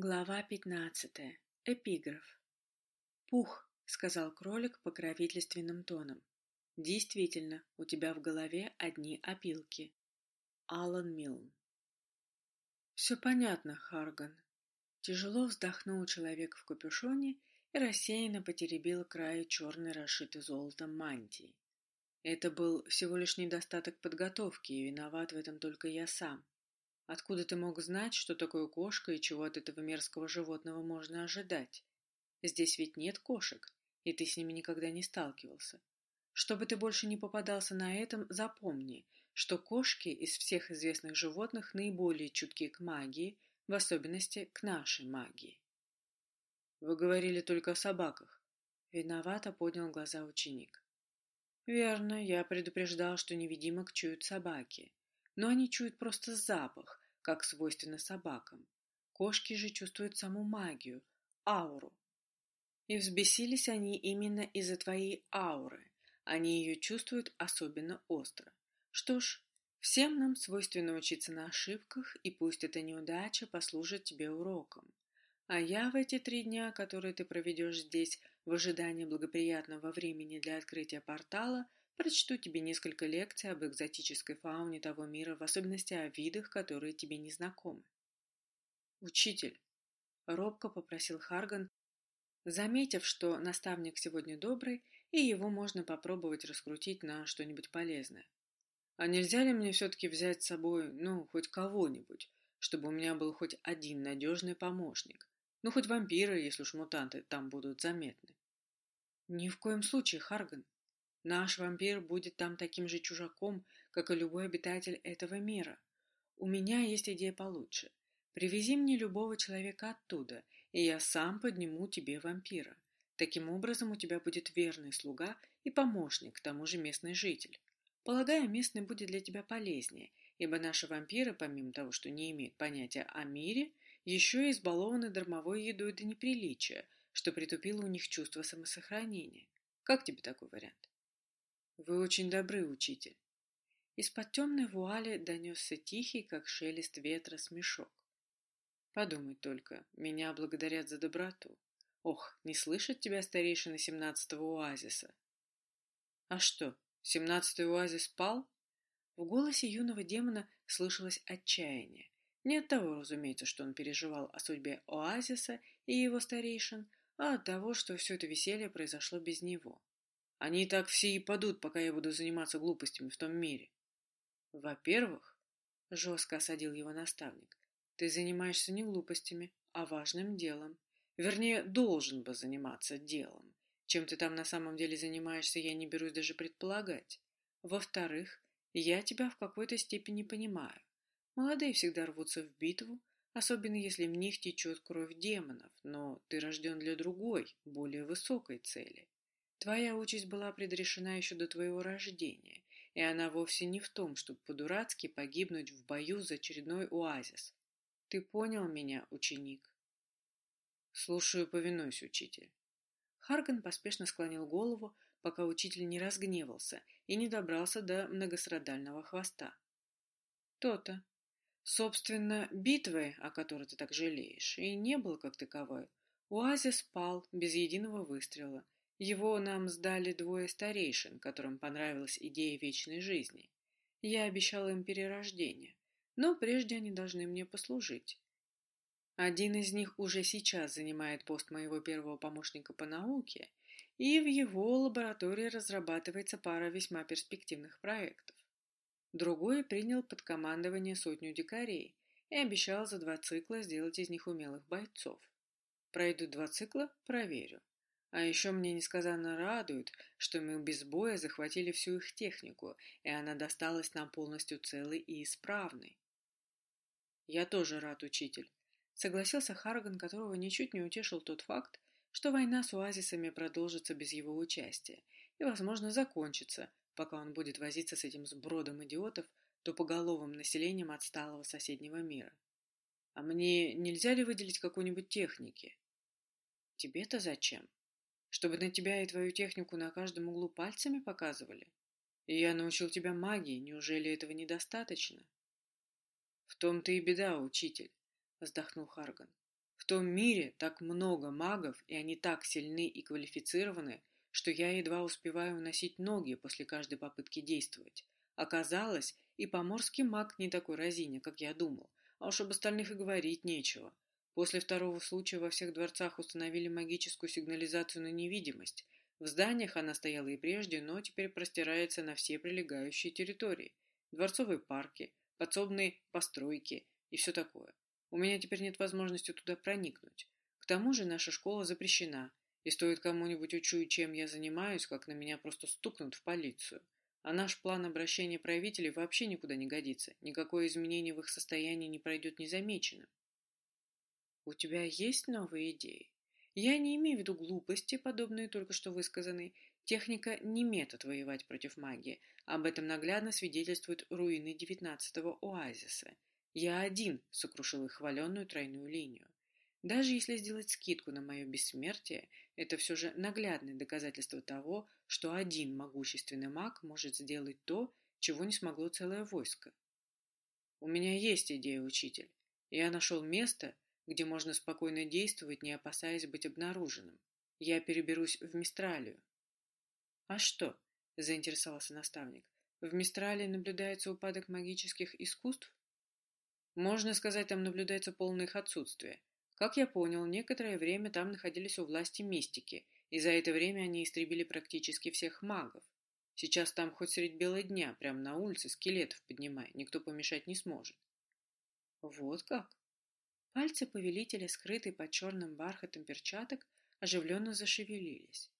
Глава пятнадцатая. Эпиграф. «Пух», — сказал кролик покровительственным тоном. «Действительно, у тебя в голове одни опилки». Алан Милн. «Все понятно, Харган». Тяжело вздохнул человек в капюшоне и рассеянно потеребил край черной расшитой золотом мантии. Это был всего лишь недостаток подготовки, и виноват в этом только я сам. Откуда ты мог знать, что такое кошка и чего от этого мерзкого животного можно ожидать? Здесь ведь нет кошек, и ты с ними никогда не сталкивался. Чтобы ты больше не попадался на этом, запомни, что кошки из всех известных животных наиболее чутки к магии, в особенности к нашей магии. Вы говорили только о собаках. Виновато поднял глаза ученик. Верно, я предупреждал, что невидимок чуют собаки но они чуют просто запах, как свойственно собакам. Кошки же чувствуют саму магию, ауру. И взбесились они именно из-за твоей ауры. Они ее чувствуют особенно остро. Что ж, всем нам свойственно учиться на ошибках, и пусть эта неудача послужит тебе уроком. А я в эти три дня, которые ты проведешь здесь в ожидании благоприятного времени для открытия портала, Прочту тебе несколько лекций об экзотической фауне того мира, в особенности о видах, которые тебе не знакомы. Учитель, робко попросил Харган, заметив, что наставник сегодня добрый, и его можно попробовать раскрутить на что-нибудь полезное. А нельзя ли мне все-таки взять с собой, ну, хоть кого-нибудь, чтобы у меня был хоть один надежный помощник? Ну, хоть вампиры, если уж мутанты там будут заметны. Ни в коем случае, Харган, Наш вампир будет там таким же чужаком, как и любой обитатель этого мира. У меня есть идея получше. Привези мне любого человека оттуда, и я сам подниму тебе вампира. Таким образом, у тебя будет верный слуга и помощник, к тому же местный житель. Полагаю, местный будет для тебя полезнее, ибо наши вампиры, помимо того, что не имеют понятия о мире, еще и избалованы дармовой едой до неприличия, что притупило у них чувство самосохранения. Как тебе такой вариант? Вы очень добры, учитель. Из-под темной вуали донесся тихий, как шелест ветра, смешок. Подумай только, меня благодарят за доброту. Ох, не слышат тебя старейшины семнадцатого оазиса. А что, семнадцатый оазис спал? В голосе юного демона слышалось отчаяние. Не от того, разумеется, что он переживал о судьбе оазиса и его старейшин, а от того, что все это веселье произошло без него. Они так все и падут, пока я буду заниматься глупостями в том мире. Во-первых, жестко осадил его наставник, ты занимаешься не глупостями, а важным делом. Вернее, должен бы заниматься делом. Чем ты там на самом деле занимаешься, я не берусь даже предполагать. Во-вторых, я тебя в какой-то степени понимаю. Молодые всегда рвутся в битву, особенно если в них течет кровь демонов, но ты рожден для другой, более высокой цели. Твоя участь была предрешена еще до твоего рождения, и она вовсе не в том, чтобы по-дурацки погибнуть в бою за очередной оазис. Ты понял меня, ученик? Слушаю, повинуюсь, учитель. Харган поспешно склонил голову, пока учитель не разгневался и не добрался до многострадального хвоста. То-то. Собственно, битвы, о которой ты так жалеешь, и не было как таковой. Оазис пал без единого выстрела — его нам сдали двое старейшин, которым понравилась идея вечной жизни. Я обещал им перерождение, но прежде они должны мне послужить. Один из них уже сейчас занимает пост моего первого помощника по науке, и в его лаборатории разрабатывается пара весьма перспективных проектов. Другой принял под командование сотню дикарей и обещал за два цикла сделать из них умелых бойцов. Пройдут два цикла – проверю. А еще мне несказанно радует, что мы без боя захватили всю их технику, и она досталась нам полностью целой и исправной. Я тоже рад, учитель. Согласился Харган, которого ничуть не утешил тот факт, что война с оазисами продолжится без его участия и, возможно, закончится, пока он будет возиться с этим сбродом идиотов, тупоголовым населением отсталого соседнего мира. А мне нельзя ли выделить какую-нибудь техники? Тебе-то зачем? Чтобы на тебя и твою технику на каждом углу пальцами показывали? И я научил тебя магии, неужели этого недостаточно? В том-то и беда, учитель, вздохнул Харган. В том мире так много магов, и они так сильны и квалифицированы, что я едва успеваю уносить ноги после каждой попытки действовать. Оказалось, и поморский маг не такой разиня, как я думал, а уж об остальных и говорить нечего. После второго случая во всех дворцах установили магическую сигнализацию на невидимость. В зданиях она стояла и прежде, но теперь простирается на все прилегающие территории. Дворцовые парки, подсобные постройки и все такое. У меня теперь нет возможности туда проникнуть. К тому же наша школа запрещена, и стоит кому-нибудь учуять, чем я занимаюсь, как на меня просто стукнут в полицию. А наш план обращения правителей вообще никуда не годится. Никакое изменение в их состоянии не пройдет незамеченным. У тебя есть новые идеи? Я не имею в виду глупости, подобные только что высказанные. Техника не метод воевать против магии. Об этом наглядно свидетельствуют руины девятнадцатого оазиса. Я один сокрушил их хваленную тройную линию. Даже если сделать скидку на мое бессмертие, это все же наглядное доказательство того, что один могущественный маг может сделать то, чего не смогло целое войско. У меня есть идея, учитель. Я нашел место, где можно спокойно действовать, не опасаясь быть обнаруженным. Я переберусь в Мистралию. — А что? — заинтересовался наставник. — В Мистралии наблюдается упадок магических искусств? Можно сказать, там наблюдается полное их отсутствие. Как я понял, некоторое время там находились у власти мистики, и за это время они истребили практически всех магов. Сейчас там хоть средь бела дня, прямо на улице, скелетов поднимай, никто помешать не сможет. Вот как? Пальцы повелителя, скрытые под черным бархатом перчаток, оживленно зашевелились.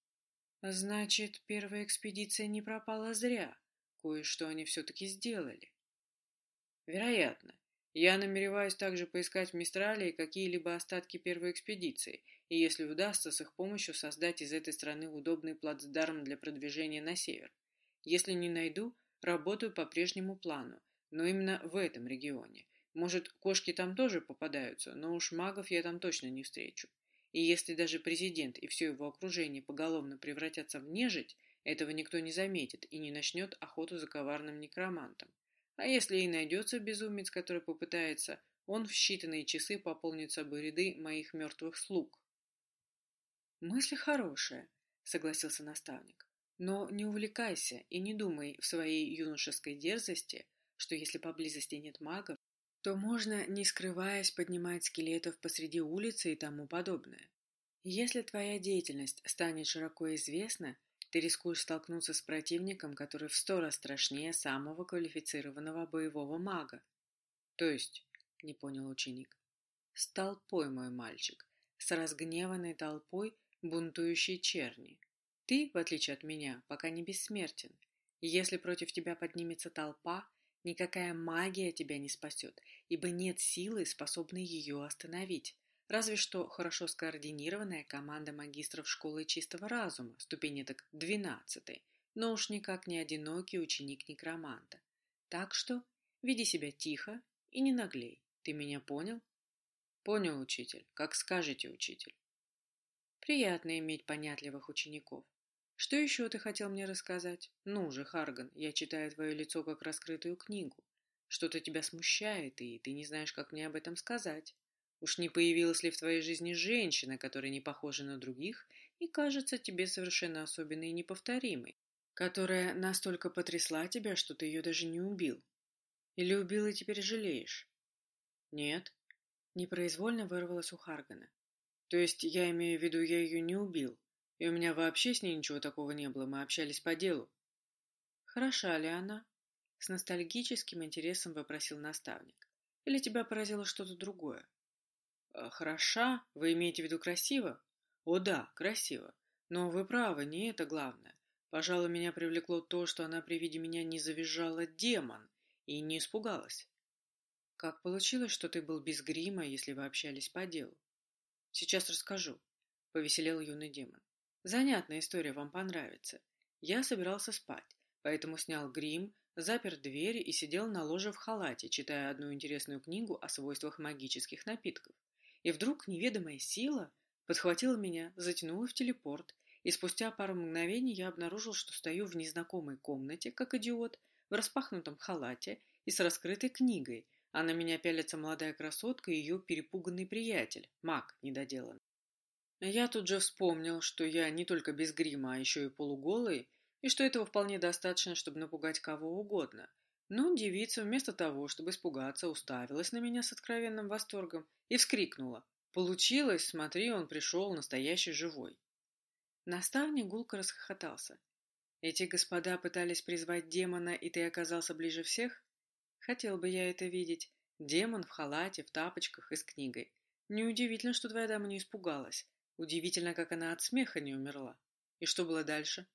Значит, первая экспедиция не пропала зря. Кое-что они все-таки сделали. Вероятно. Я намереваюсь также поискать в Мистралии какие-либо остатки первой экспедиции, и если удастся, с их помощью создать из этой страны удобный плацдарм для продвижения на север. Если не найду, работаю по прежнему плану, но именно в этом регионе, может, кошки там тоже попадаются, но уж магов я там точно не встречу. И если даже президент и все его окружение поголовно превратятся в нежить, этого никто не заметит и не начнет охоту за коварным некромантом. А если и найдется безумец, который попытается, он в считанные часы пополнит собой ряды моих мертвых слуг. «Мысль хорошая», — согласился наставник. «Но не увлекайся и не думай в своей юношеской дерзости, что если поблизости нет магов, то можно, не скрываясь, поднимать скелетов посреди улицы и тому подобное. Если твоя деятельность станет широко известна, ты рискуешь столкнуться с противником, который в сто раз страшнее самого квалифицированного боевого мага. То есть, не понял ученик, с толпой, мой мальчик, с разгневанной толпой бунтующей черни. Ты, в отличие от меня, пока не бессмертен. Если против тебя поднимется толпа, Никакая магия тебя не спасет, ибо нет силы, способной ее остановить. Разве что хорошо скоординированная команда магистров школы чистого разума, ступени так двенадцатой, но уж никак не одинокий ученик некроманта. Так что веди себя тихо и не наглей. Ты меня понял? Понял, учитель. Как скажете, учитель. Приятно иметь понятливых учеников. Что еще ты хотел мне рассказать? Ну же, Харган, я читаю твое лицо как раскрытую книгу. Что-то тебя смущает, и ты не знаешь, как мне об этом сказать. Уж не появилась ли в твоей жизни женщина, которая не похожа на других и кажется тебе совершенно особенной и неповторимой, которая настолько потрясла тебя, что ты ее даже не убил? Или убил и теперь жалеешь? Нет. Непроизвольно вырвалось у Харгана. То есть я имею в виду, я ее не убил, и у меня вообще с ней ничего такого не было, мы общались по делу. Хороша ли она? С ностальгическим интересом вопросил наставник. Или тебя поразило что-то другое? «Э, хороша? Вы имеете в виду красиво? О да, красиво. Но вы правы, не это главное. Пожалуй, меня привлекло то, что она при виде меня не завизжала демон и не испугалась. Как получилось, что ты был без грима, если вы общались по делу? Сейчас расскажу, — повеселел юный демон. Занятная история вам понравится. Я собирался спать, поэтому снял грим, запер дверь и сидел на ложе в халате, читая одну интересную книгу о свойствах магических напитков. И вдруг неведомая сила подхватила меня, затянула в телепорт, и спустя пару мгновений я обнаружил, что стою в незнакомой комнате, как идиот, в распахнутом халате и с раскрытой книгой, а на меня пялится молодая красотка и ее перепуганный приятель, маг недоделанный. Я тут же вспомнил, что я не только без грима, а еще и полуголый, и что этого вполне достаточно, чтобы напугать кого угодно. Но девица вместо того, чтобы испугаться, уставилась на меня с откровенным восторгом и вскрикнула. «Получилось! Смотри, он пришел, настоящий живой!» Наставник гулко расхохотался. «Эти господа пытались призвать демона, и ты оказался ближе всех?» «Хотел бы я это видеть. Демон в халате, в тапочках и с книгой. Неудивительно, что твоя дама не испугалась. Удивительно, как она от смеха не умерла. И что было дальше?»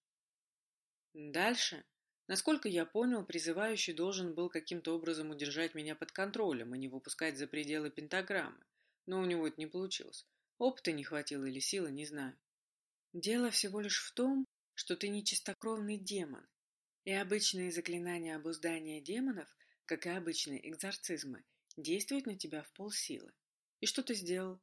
«Дальше?» Насколько я понял, призывающий должен был каким-то образом удержать меня под контролем и не выпускать за пределы пентаграммы, но у него это не получилось. Опыта не хватило или силы, не знаю. Дело всего лишь в том, что ты не чистокровный демон, и обычные заклинания обуздания демонов, как и обычные экзорцизмы, действуют на тебя в полсилы. И что ты сделал?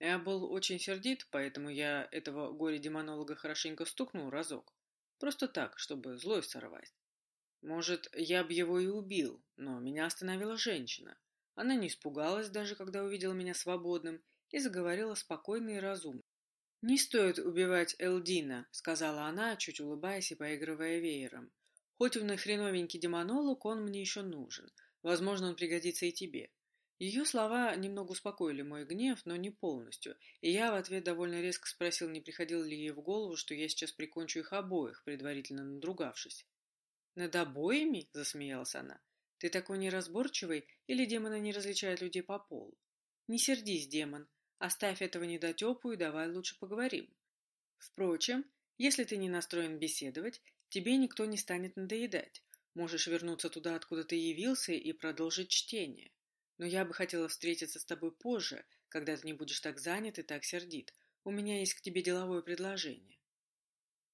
Я был очень сердит, поэтому я этого горе-демонолога хорошенько стукнул разок. Просто так, чтобы злость сорвать. Может, я бы его и убил, но меня остановила женщина. Она не испугалась даже, когда увидела меня свободным, и заговорила спокойно и разумно. «Не стоит убивать Элдина», — сказала она, чуть улыбаясь и поигрывая веером. «Хоть он и хреновенький демонолог, он мне еще нужен. Возможно, он пригодится и тебе. Ее слова немного успокоили мой гнев, но не полностью, и я в ответ довольно резко спросил, не приходило ли ей в голову, что я сейчас прикончу их обоих, предварительно надругавшись. «Над обоими?» — засмеялась она. «Ты такой неразборчивый, или демоны не различают людей по полу? Не сердись, демон, оставь этого недотепу и давай лучше поговорим. Впрочем, если ты не настроен беседовать, тебе никто не станет надоедать. Можешь вернуться туда, откуда ты явился, и продолжить чтение. Но я бы хотела встретиться с тобой позже, когда ты не будешь так занят и так сердит. У меня есть к тебе деловое предложение.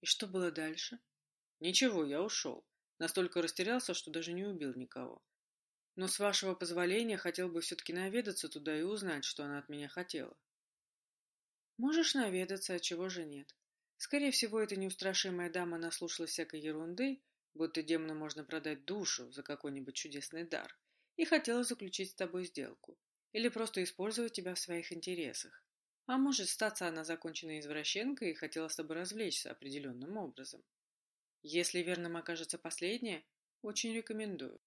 И что было дальше? Ничего, я ушел. Настолько растерялся, что даже не убил никого. Но с вашего позволения хотел бы все-таки наведаться туда и узнать, что она от меня хотела. Можешь наведаться, а чего же нет. Скорее всего, эта неустрашимая дама наслушалась всякой ерунды, будто демону можно продать душу за какой-нибудь чудесный дар и хотела заключить с тобой сделку. Или просто использовать тебя в своих интересах. А может, статься она законченной извращенкой и хотела с тобой развлечься определенным образом. Если верным окажется последнее, очень рекомендую.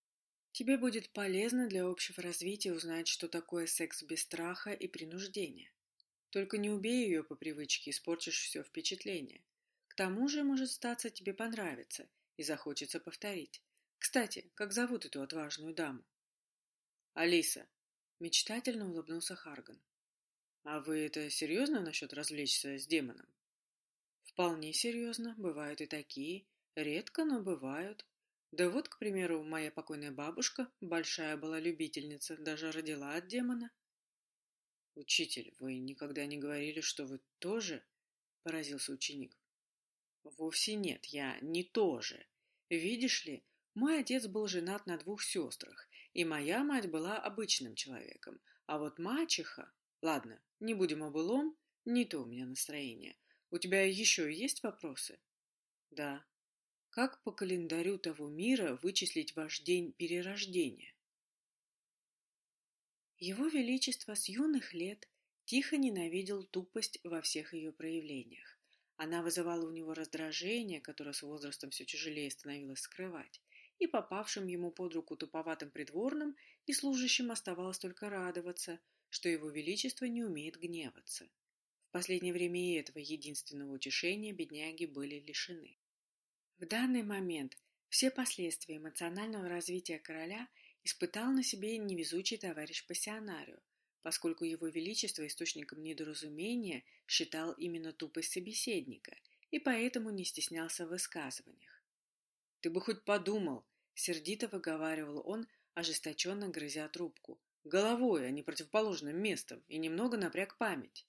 Тебе будет полезно для общего развития узнать, что такое секс без страха и принуждения. Только не убей ее по привычке, испорчишь все впечатление. К тому же, может статься, тебе понравится и захочется повторить. Кстати, как зовут эту отважную даму? «Алиса!» — мечтательно улыбнулся Харган. «А вы это серьезно насчет развлечься с демоном?» «Вполне серьезно. Бывают и такие. Редко, но бывают. Да вот, к примеру, моя покойная бабушка, большая была любительница, даже родила от демона». «Учитель, вы никогда не говорили, что вы тоже?» — поразился ученик. «Вовсе нет, я не тоже. Видишь ли, мой отец был женат на двух сестрах, и моя мать была обычным человеком, а вот мачеха... Ладно, не будем о былом, не то у меня настроение. У тебя еще есть вопросы? Да. Как по календарю того мира вычислить ваш день перерождения? Его Величество с юных лет тихо ненавидел тупость во всех ее проявлениях. Она вызывала у него раздражение, которое с возрастом все тяжелее становилось скрывать и попавшим ему под руку туповатым придворным и служащим оставалось только радоваться, что его величество не умеет гневаться. В последнее время и этого единственного утешения бедняги были лишены. В данный момент все последствия эмоционального развития короля испытал на себе невезучий товарищ пассионарио, поскольку его величество источником недоразумения считал именно тупость собеседника и поэтому не стеснялся в высказываниях. «Ты бы хоть подумал!» — сердито выговаривал он, ожесточенно грызя трубку. «Головой, а не противоположным местом, и немного напряг память».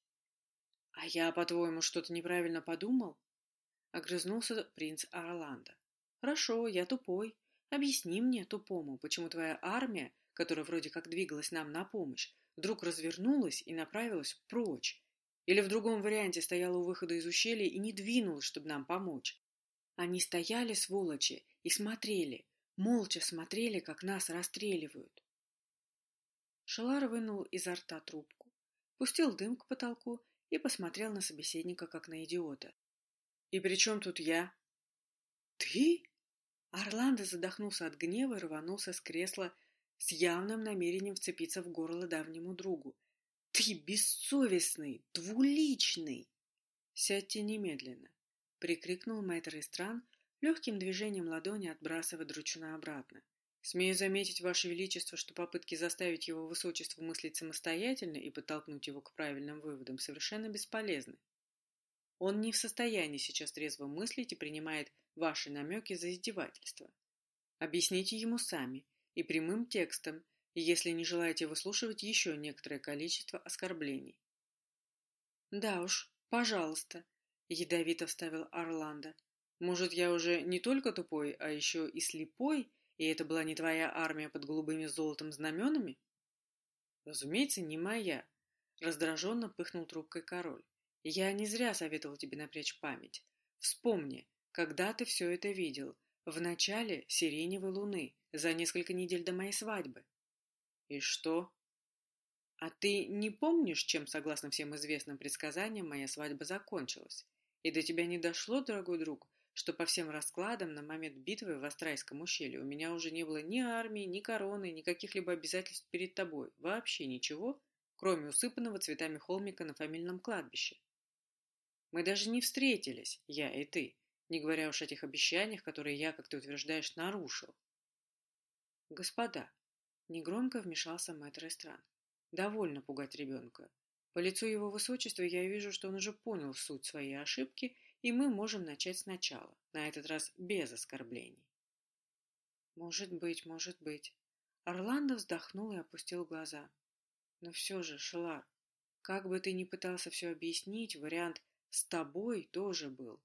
«А я, по-твоему, что-то неправильно подумал?» — огрызнулся принц Орландо. «Хорошо, я тупой. Объясни мне, тупому, почему твоя армия, которая вроде как двигалась нам на помощь, вдруг развернулась и направилась прочь. Или в другом варианте стояла у выхода из ущелья и не двинулась, чтобы нам помочь. Они стояли, сволочи, и смотрели, молча смотрели, как нас расстреливают. Шелар вынул изо рта трубку, пустил дым к потолку и посмотрел на собеседника, как на идиота. «И при чем тут я?» «Ты?» Орландо задохнулся от гнева и рванулся с кресла с явным намерением вцепиться в горло давнему другу. «Ты бессовестный, двуличный!» «Сядьте немедленно!» — прикрикнул мэтр из стран, легким движением ладони отбрасывая дручуна обратно. «Смею заметить, Ваше Величество, что попытки заставить его высочество мыслить самостоятельно и подтолкнуть его к правильным выводам совершенно бесполезны. Он не в состоянии сейчас трезво мыслить и принимает ваши намеки за издевательство. Объясните ему сами и прямым текстом, если не желаете выслушивать еще некоторое количество оскорблений. «Да уж, пожалуйста», — ядовито вставил Орландо. «Может, я уже не только тупой, а еще и слепой, и это была не твоя армия под голубыми золотом знаменами?» «Разумеется, не моя», — раздраженно пыхнул трубкой король. «Я не зря советовал тебе напрячь память. Вспомни, когда ты все это видел, в начале сиреневой луны, за несколько недель до моей свадьбы. И что? А ты не помнишь, чем, согласно всем известным предсказаниям, моя свадьба закончилась? И до тебя не дошло, дорогой друг, что по всем раскладам на момент битвы в Астрайском ущелье у меня уже не было ни армии, ни короны, ни каких-либо обязательств перед тобой, вообще ничего, кроме усыпанного цветами холмика на фамильном кладбище. Мы даже не встретились, я и ты, не говоря уж о тех обещаниях, которые я, как ты утверждаешь, нарушил. Господа, негромко вмешался мэтр Эстран. Довольно пугать ребенка. По лицу его высочества я вижу, что он уже понял суть своей ошибки, и мы можем начать сначала, на этот раз без оскорблений. Может быть, может быть. Орландо вздохнул и опустил глаза. Но все же, Шелар, как бы ты ни пытался все объяснить, вариант «с тобой» тоже был.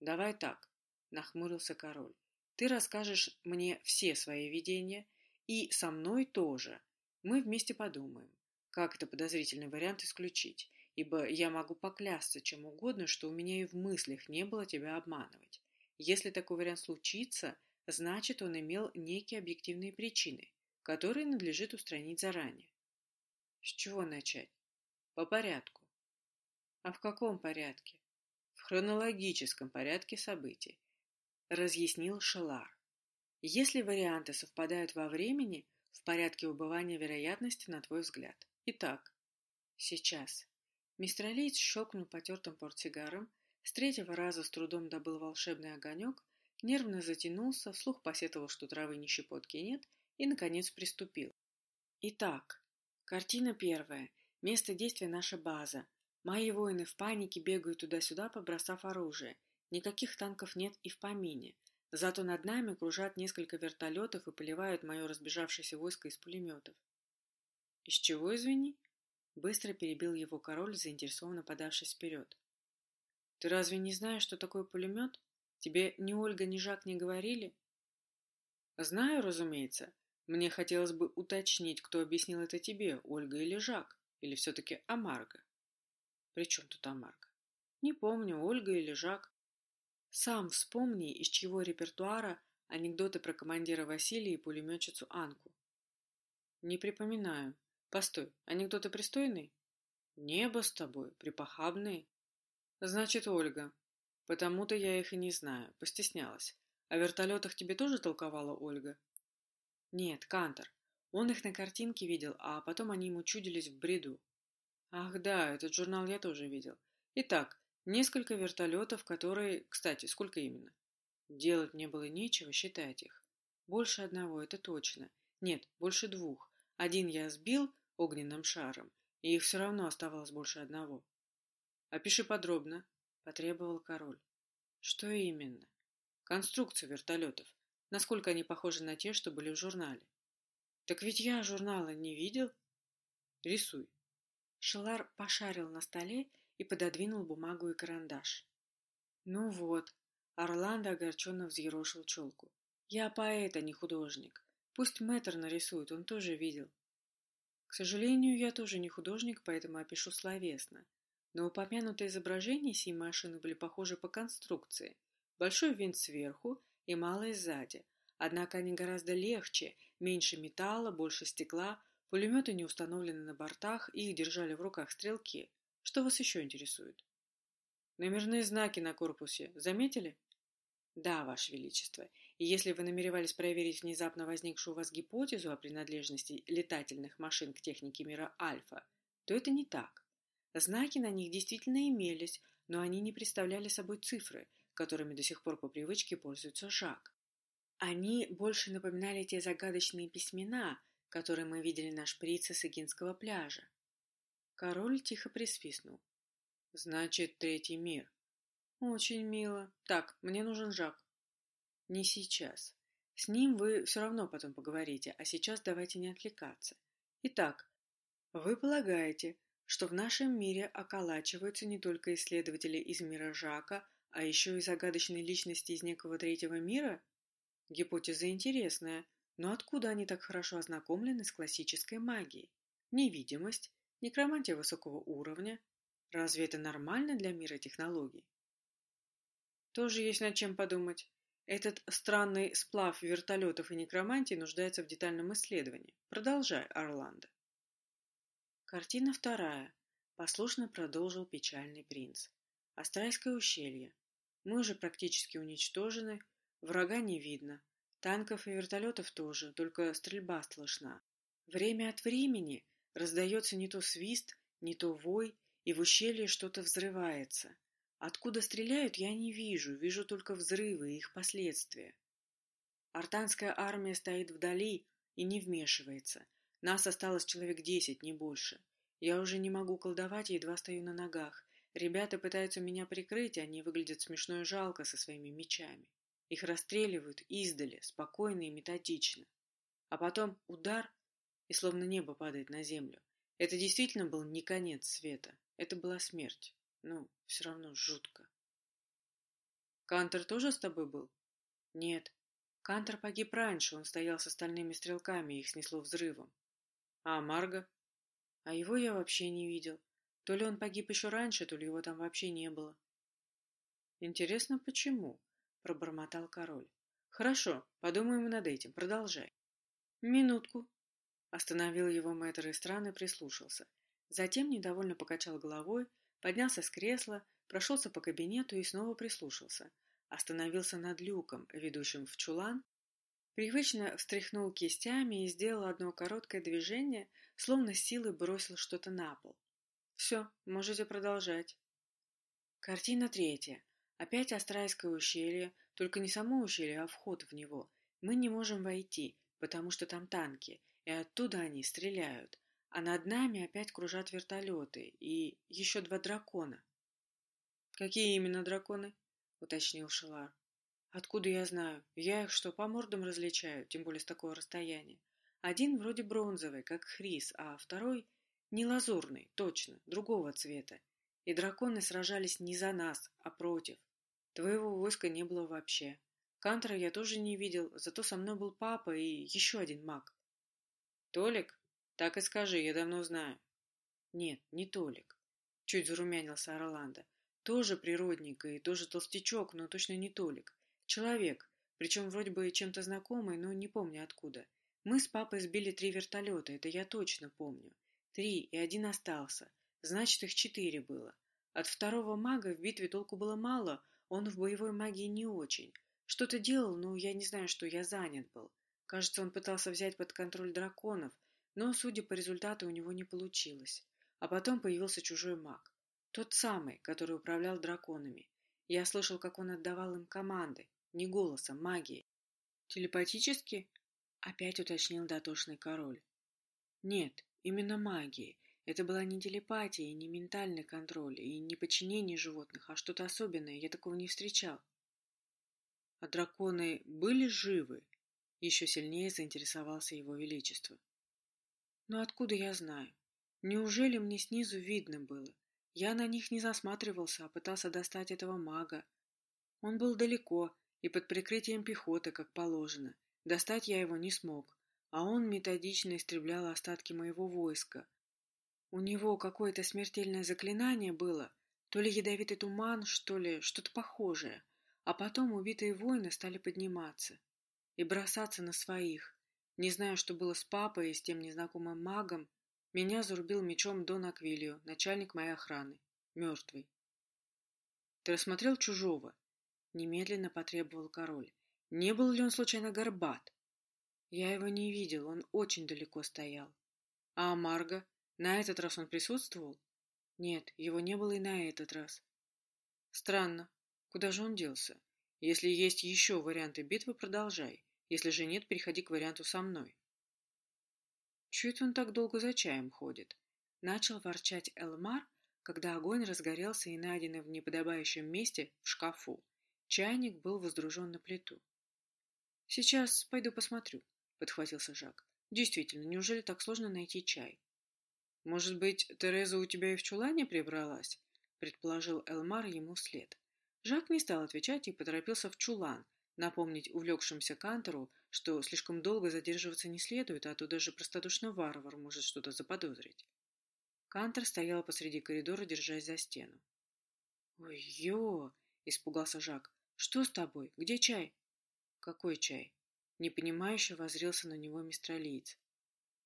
«Давай так», — нахмурился король. «Ты расскажешь мне все свои видения, и со мной тоже. Мы вместе подумаем, как это подозрительный вариант исключить, ибо я могу поклясться чем угодно, что у меня и в мыслях не было тебя обманывать. Если такой вариант случится, значит, он имел некие объективные причины, которые надлежит устранить заранее. С чего начать? По порядку. А в каком порядке? в хронологическом порядке событий, разъяснил Шелар. Если варианты совпадают во времени, в порядке убывания вероятности, на твой взгляд. Итак, сейчас. Лейтс щелкнул потертым портсигаром, с третьего раза с трудом добыл волшебный огонек, нервно затянулся, вслух посетовал, что травы ни щепотки нет, и, наконец, приступил. Итак, картина первая. Место действия наша база. Мои воины в панике бегают туда-сюда, побросав оружие. Никаких танков нет и в помине. Зато над нами кружат несколько вертолетов и поливают мое разбежавшееся войско из пулеметов. «Из чего, извини?» Быстро перебил его король, заинтересованно подавшись вперед. «Ты разве не знаешь, что такое пулемет? Тебе ни Ольга, ни Жак не говорили?» «Знаю, разумеется. Мне хотелось бы уточнить, кто объяснил это тебе, Ольга или Жак, или все-таки Амарго?» При чем тут Амарка? Не помню, Ольга или Жак. Сам вспомни, из чьего репертуара анекдоты про командира Василия и пулеметчицу Анку. Не припоминаю. Постой, анекдоты пристойные? Небо с тобой, припохабные. Значит, Ольга. Потому-то я их и не знаю, постеснялась. О вертолетах тебе тоже толковала Ольга? Нет, Кантор. Он их на картинке видел, а потом они ему чудились в бреду. Ах да, этот журнал я тоже видел. Итак, несколько вертолетов, которые... Кстати, сколько именно? Делать мне было нечего, считать их. Больше одного, это точно. Нет, больше двух. Один я сбил огненным шаром, и их все равно оставалось больше одного. Опиши подробно, потребовал король. Что именно? Конструкцию вертолетов. Насколько они похожи на те, что были в журнале. Так ведь я журнала не видел. Рисуй. Шелар пошарил на столе и пододвинул бумагу и карандаш. «Ну вот», — Орландо огорченно взъерошил челку. «Я поэт, а не художник. Пусть мэтр нарисует, он тоже видел». «К сожалению, я тоже не художник, поэтому опишу словесно. Но упомянутые изображения сей машины были похожи по конструкции. Большой винт сверху и малый сзади. Однако они гораздо легче, меньше металла, больше стекла, Пулеметы не установлены на бортах, и их держали в руках стрелки. Что вас еще интересует? Номерные знаки на корпусе заметили? Да, Ваше Величество. И если вы намеревались проверить внезапно возникшую у вас гипотезу о принадлежности летательных машин к технике мира Альфа, то это не так. Знаки на них действительно имелись, но они не представляли собой цифры, которыми до сих пор по привычке пользуется Жак. Они больше напоминали те загадочные письмена, которые мы видели на шприце с Игинского пляжа. Король тихо присвистнул. «Значит, третий мир». «Очень мило. Так, мне нужен Жак». «Не сейчас. С ним вы все равно потом поговорите, а сейчас давайте не отвлекаться. Итак, вы полагаете, что в нашем мире околачиваются не только исследователи из мира Жака, а еще и загадочные личности из некого третьего мира? Гипотеза интересная, но откуда они так хорошо ознакомлены с классической магией? Невидимость, некромантия высокого уровня. Разве это нормально для мира технологий? Тоже есть над чем подумать. Этот странный сплав вертолетов и некромантии нуждается в детальном исследовании. Продолжай, Орландо. Картина вторая. Послушно продолжил печальный принц. Астрайское ущелье. Мы уже практически уничтожены, врага не видно. Танков и вертолетов тоже, только стрельба слышна. Время от времени раздается не то свист, не то вой, и в ущелье что-то взрывается. Откуда стреляют, я не вижу, вижу только взрывы и их последствия. Артанская армия стоит вдали и не вмешивается, нас осталось человек десять, не больше. Я уже не могу колдовать едва стою на ногах. Ребята пытаются меня прикрыть, они выглядят смешно и жалко со своими мечами. Их расстреливают издали, спокойно и методично. А потом удар, и словно небо падает на землю. Это действительно был не конец света. Это была смерть. Ну, все равно жутко. Кантер тоже с тобой был? Нет. Кантер погиб раньше, он стоял с остальными стрелками, их снесло взрывом. А Марго? А его я вообще не видел. То ли он погиб еще раньше, то ли его там вообще не было. Интересно, почему? Пробормотал король. Хорошо, подумаем над этим. Продолжай. Минутку. Остановил его мэтр из страны и прислушался. Затем недовольно покачал головой, поднялся с кресла, прошелся по кабинету и снова прислушался. Остановился над люком, ведущим в чулан, Привычно встряхнул кистями и сделал одно короткое движение, словно силой бросил что-то на пол. «Все, можете продолжать». Картина третья. Опять Астрайское ущелье, только не само ущелье, а вход в него. Мы не можем войти, потому что там танки, и оттуда они стреляют. А над нами опять кружат вертолеты и еще два дракона. «Какие именно драконы?» — уточнил Шелар. Откуда я знаю? Я их что, по мордам различаю, тем более с такого расстояния? Один вроде бронзовый, как Хрис, а второй не лазурный, точно, другого цвета. И драконы сражались не за нас, а против. Твоего войска не было вообще. Кантера я тоже не видел, зато со мной был папа и еще один маг. Толик? Так и скажи, я давно знаю. Нет, не Толик. Чуть зарумянился Орландо. Тоже природник и тоже толстячок, но точно не Толик. Человек, причем вроде бы чем-то знакомый, но не помню откуда. Мы с папой сбили три вертолета, это я точно помню. Три, и один остался. Значит, их четыре было. От второго мага в битве толку было мало, он в боевой магии не очень. Что-то делал, но я не знаю, что я занят был. Кажется, он пытался взять под контроль драконов, но, судя по результату, у него не получилось. А потом появился чужой маг. Тот самый, который управлял драконами. Я слышал, как он отдавал им команды, не голосом, магией. Телепатически? Опять уточнил дотошный король. Нет, именно магией. Это была не телепатия и не ментальный контроль, и не подчинение животных, а что-то особенное. Я такого не встречал. А драконы были живы? Еще сильнее заинтересовался его величество. Но откуда я знаю? Неужели мне снизу видно было? Я на них не засматривался, а пытался достать этого мага. Он был далеко, и под прикрытием пехоты, как положено. Достать я его не смог, а он методично истреблял остатки моего войска. У него какое-то смертельное заклинание было, то ли ядовитый туман, что ли, что-то похожее. А потом убитые воины стали подниматься и бросаться на своих. Не знаю, что было с папой и с тем незнакомым магом. Меня зарубил мечом Дон Аквилио, начальник моей охраны. Мертвый. Ты рассмотрел чужого? Немедленно потребовал король. Не был ли он случайно горбат? Я его не видел, он очень далеко стоял. А Марга? На этот раз он присутствовал? Нет, его не было и на этот раз. Странно. Куда же он делся? Если есть еще варианты битвы, продолжай. Если же нет, переходи к варианту со мной. Это он так долго за чаем ходит? Начал ворчать Элмар, когда огонь разгорелся и найденный в неподобающем месте в шкафу. Чайник был воздружен на плиту. «Сейчас пойду посмотрю», — подхватился Жак. «Действительно, неужели так сложно найти чай?» «Может быть, Тереза у тебя и в чулане прибралась?» — предположил Элмар ему вслед. Жак не стал отвечать и поторопился в чулан, напомнить увлекшимся Кантору, что слишком долго задерживаться не следует, а то даже простодушный варвар может что-то заподозрить. Кантор стоял посреди коридора, держась за стену. «Ой-ё!» — испугался Жак. «Что с тобой? Где чай?» «Какой чай?» Непонимающе возрился на него мистралиец.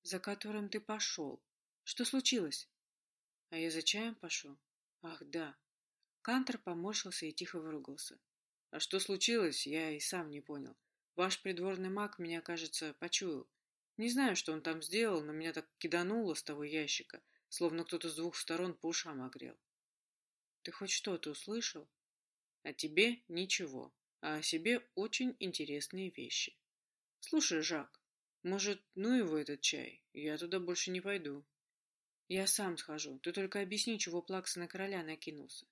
«За которым ты пошел. Что случилось?» «А я за чаем пошел?» «Ах, да». Кантор поморщился и тихо выругался. «А что случилось, я и сам не понял. Ваш придворный маг меня, кажется, почуял. Не знаю, что он там сделал, но меня так кидануло с того ящика, словно кто-то с двух сторон по ушам огрел. Ты хоть что-то услышал? О тебе ничего, а о себе очень интересные вещи. Слушай, Жак, может, ну его этот чай? Я туда больше не пойду. Я сам схожу. Ты только объясни, чего Плакса на короля накинулся.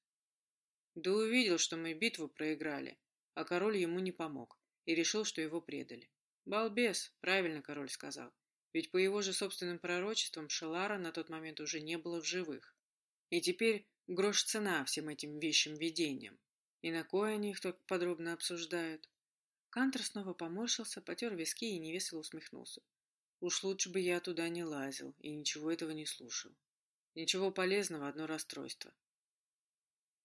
Да увидел, что мы битву проиграли, а король ему не помог и решил, что его предали. Балбес, правильно король сказал. Ведь по его же собственным пророчествам Шелара на тот момент уже не было в живых. И теперь грош цена всем этим вещим видениям. И на кое они их так подробно обсуждают? Кантер снова поморщился, потер виски и невесело усмехнулся. Уж лучше бы я туда не лазил и ничего этого не слушал. Ничего полезного, одно расстройство.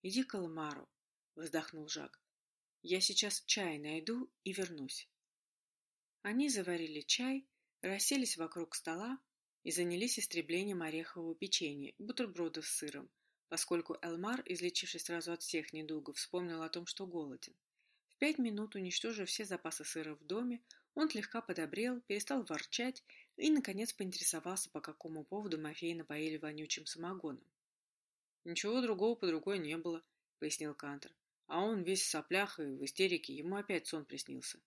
«Иди к Алмару», — вздохнул Жак. «Я сейчас чай найду и вернусь». Они заварили чай, расселись вокруг стола и занялись истреблением орехового печенья и бутербродов с сыром, поскольку Элмар, излечившись сразу от всех недугов, вспомнил о том, что голоден. В пять минут, уничтожив все запасы сыра в доме, он слегка подобрел, перестал ворчать и, наконец, поинтересовался, по какому поводу Мафея напоили вонючим самогоном. «Ничего другого под рукой не было», — пояснил Кантер. «А он весь в соплях и в истерике, ему опять сон приснился».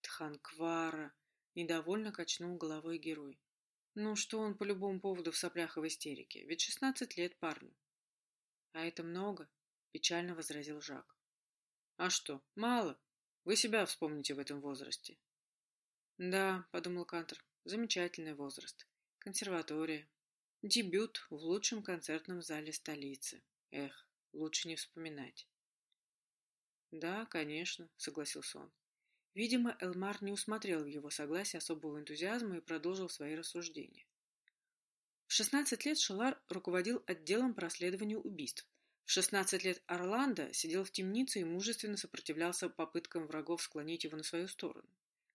«Тханквара!» — недовольно качнул головой герой. «Ну что он по любому поводу в соплях и в истерике? Ведь шестнадцать лет парню». «А это много?» — печально возразил Жак. «А что, мало? Вы себя вспомните в этом возрасте». «Да», — подумал Кантер, — «замечательный возраст. Консерватория, Дебют в лучшем концертном зале столицы. Эх, лучше не вспоминать. Да, конечно, согласился он. Видимо, Элмар не усмотрел в его согласии особого энтузиазма и продолжил свои рассуждения. В 16 лет Шелар руководил отделом по расследованию убийств. В 16 лет Орландо сидел в темнице и мужественно сопротивлялся попыткам врагов склонить его на свою сторону.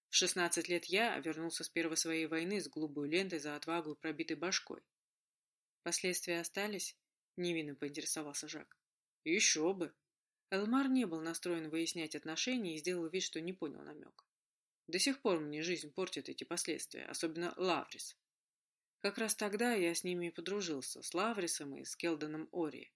В 16 лет я вернулся с первой своей войны с голубой лентой за отвагу и пробитой башкой. Последствия остались? Невинно поинтересовался Жак. Еще бы. Элмар не был настроен выяснять отношения и сделал вид, что не понял намек. До сих пор мне жизнь портит эти последствия, особенно Лаврис. Как раз тогда я с ними и подружился, с Лаврисом и с Келдоном Ори.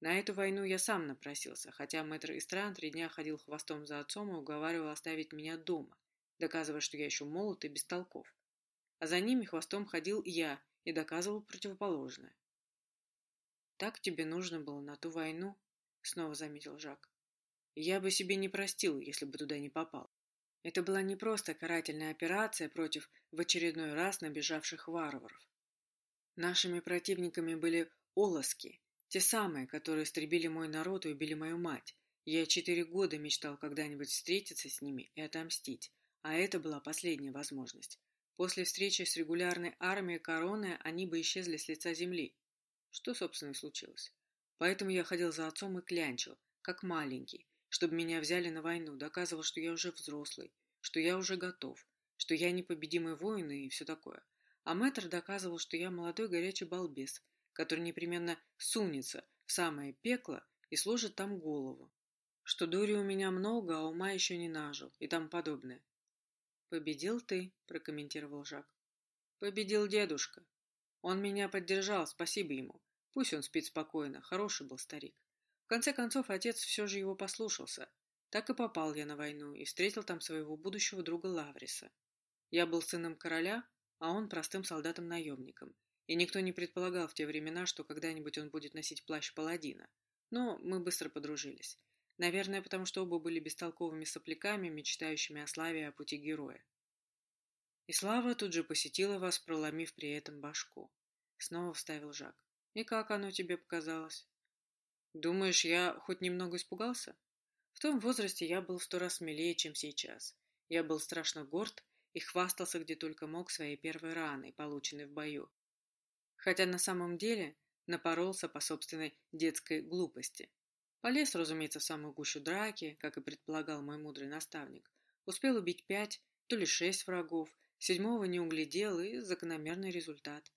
На эту войну я сам напросился, хотя мэтр Истран три дня ходил хвостом за отцом и уговаривал оставить меня дома, доказывая, что я еще молод и бестолков. А за ними хвостом ходил я и доказывал противоположное. «Так тебе нужно было на ту войну», — снова заметил Жак. «Я бы себе не простил, если бы туда не попал. Это была не просто карательная операция против в очередной раз набежавших варваров. Нашими противниками были олоски, те самые, которые истребили мой народ и убили мою мать. Я четыре года мечтал когда-нибудь встретиться с ними и отомстить, а это была последняя возможность. После встречи с регулярной армией короны они бы исчезли с лица земли. Что, собственно, и случилось. Поэтому я ходил за отцом и клянчил, как маленький, чтобы меня взяли на войну, доказывал, что я уже взрослый, что я уже готов, что я непобедимый воин и все такое. А мэтр доказывал, что я молодой горячий балбес, который непременно сунется в самое пекло и сложит там голову. Что дури у меня много, а ума еще не нажил и тому подобное. «Победил ты», — прокомментировал Жак. «Победил дедушка. Он меня поддержал, спасибо ему. Пусть он спит спокойно, хороший был старик. В конце концов, отец все же его послушался. Так и попал я на войну и встретил там своего будущего друга Лавриса. Я был сыном короля, а он простым солдатом-наемником. И никто не предполагал в те времена, что когда-нибудь он будет носить плащ паладина. Но мы быстро подружились. Наверное, потому что оба были бестолковыми сопляками, мечтающими о славе и о пути героя. И слава тут же посетила вас, проломив при этом башку. Снова вставил Жак. И как оно тебе показалось? Думаешь, я хоть немного испугался? В том возрасте я был в сто раз смелее, чем сейчас. Я был страшно горд и хвастался где только мог своей первой раной, полученной в бою. Хотя на самом деле напоролся по собственной детской глупости. Полез, разумеется, в самую гущу драки, как и предполагал мой мудрый наставник. Успел убить пять, то ли шесть врагов, седьмого не углядел и закономерный результат.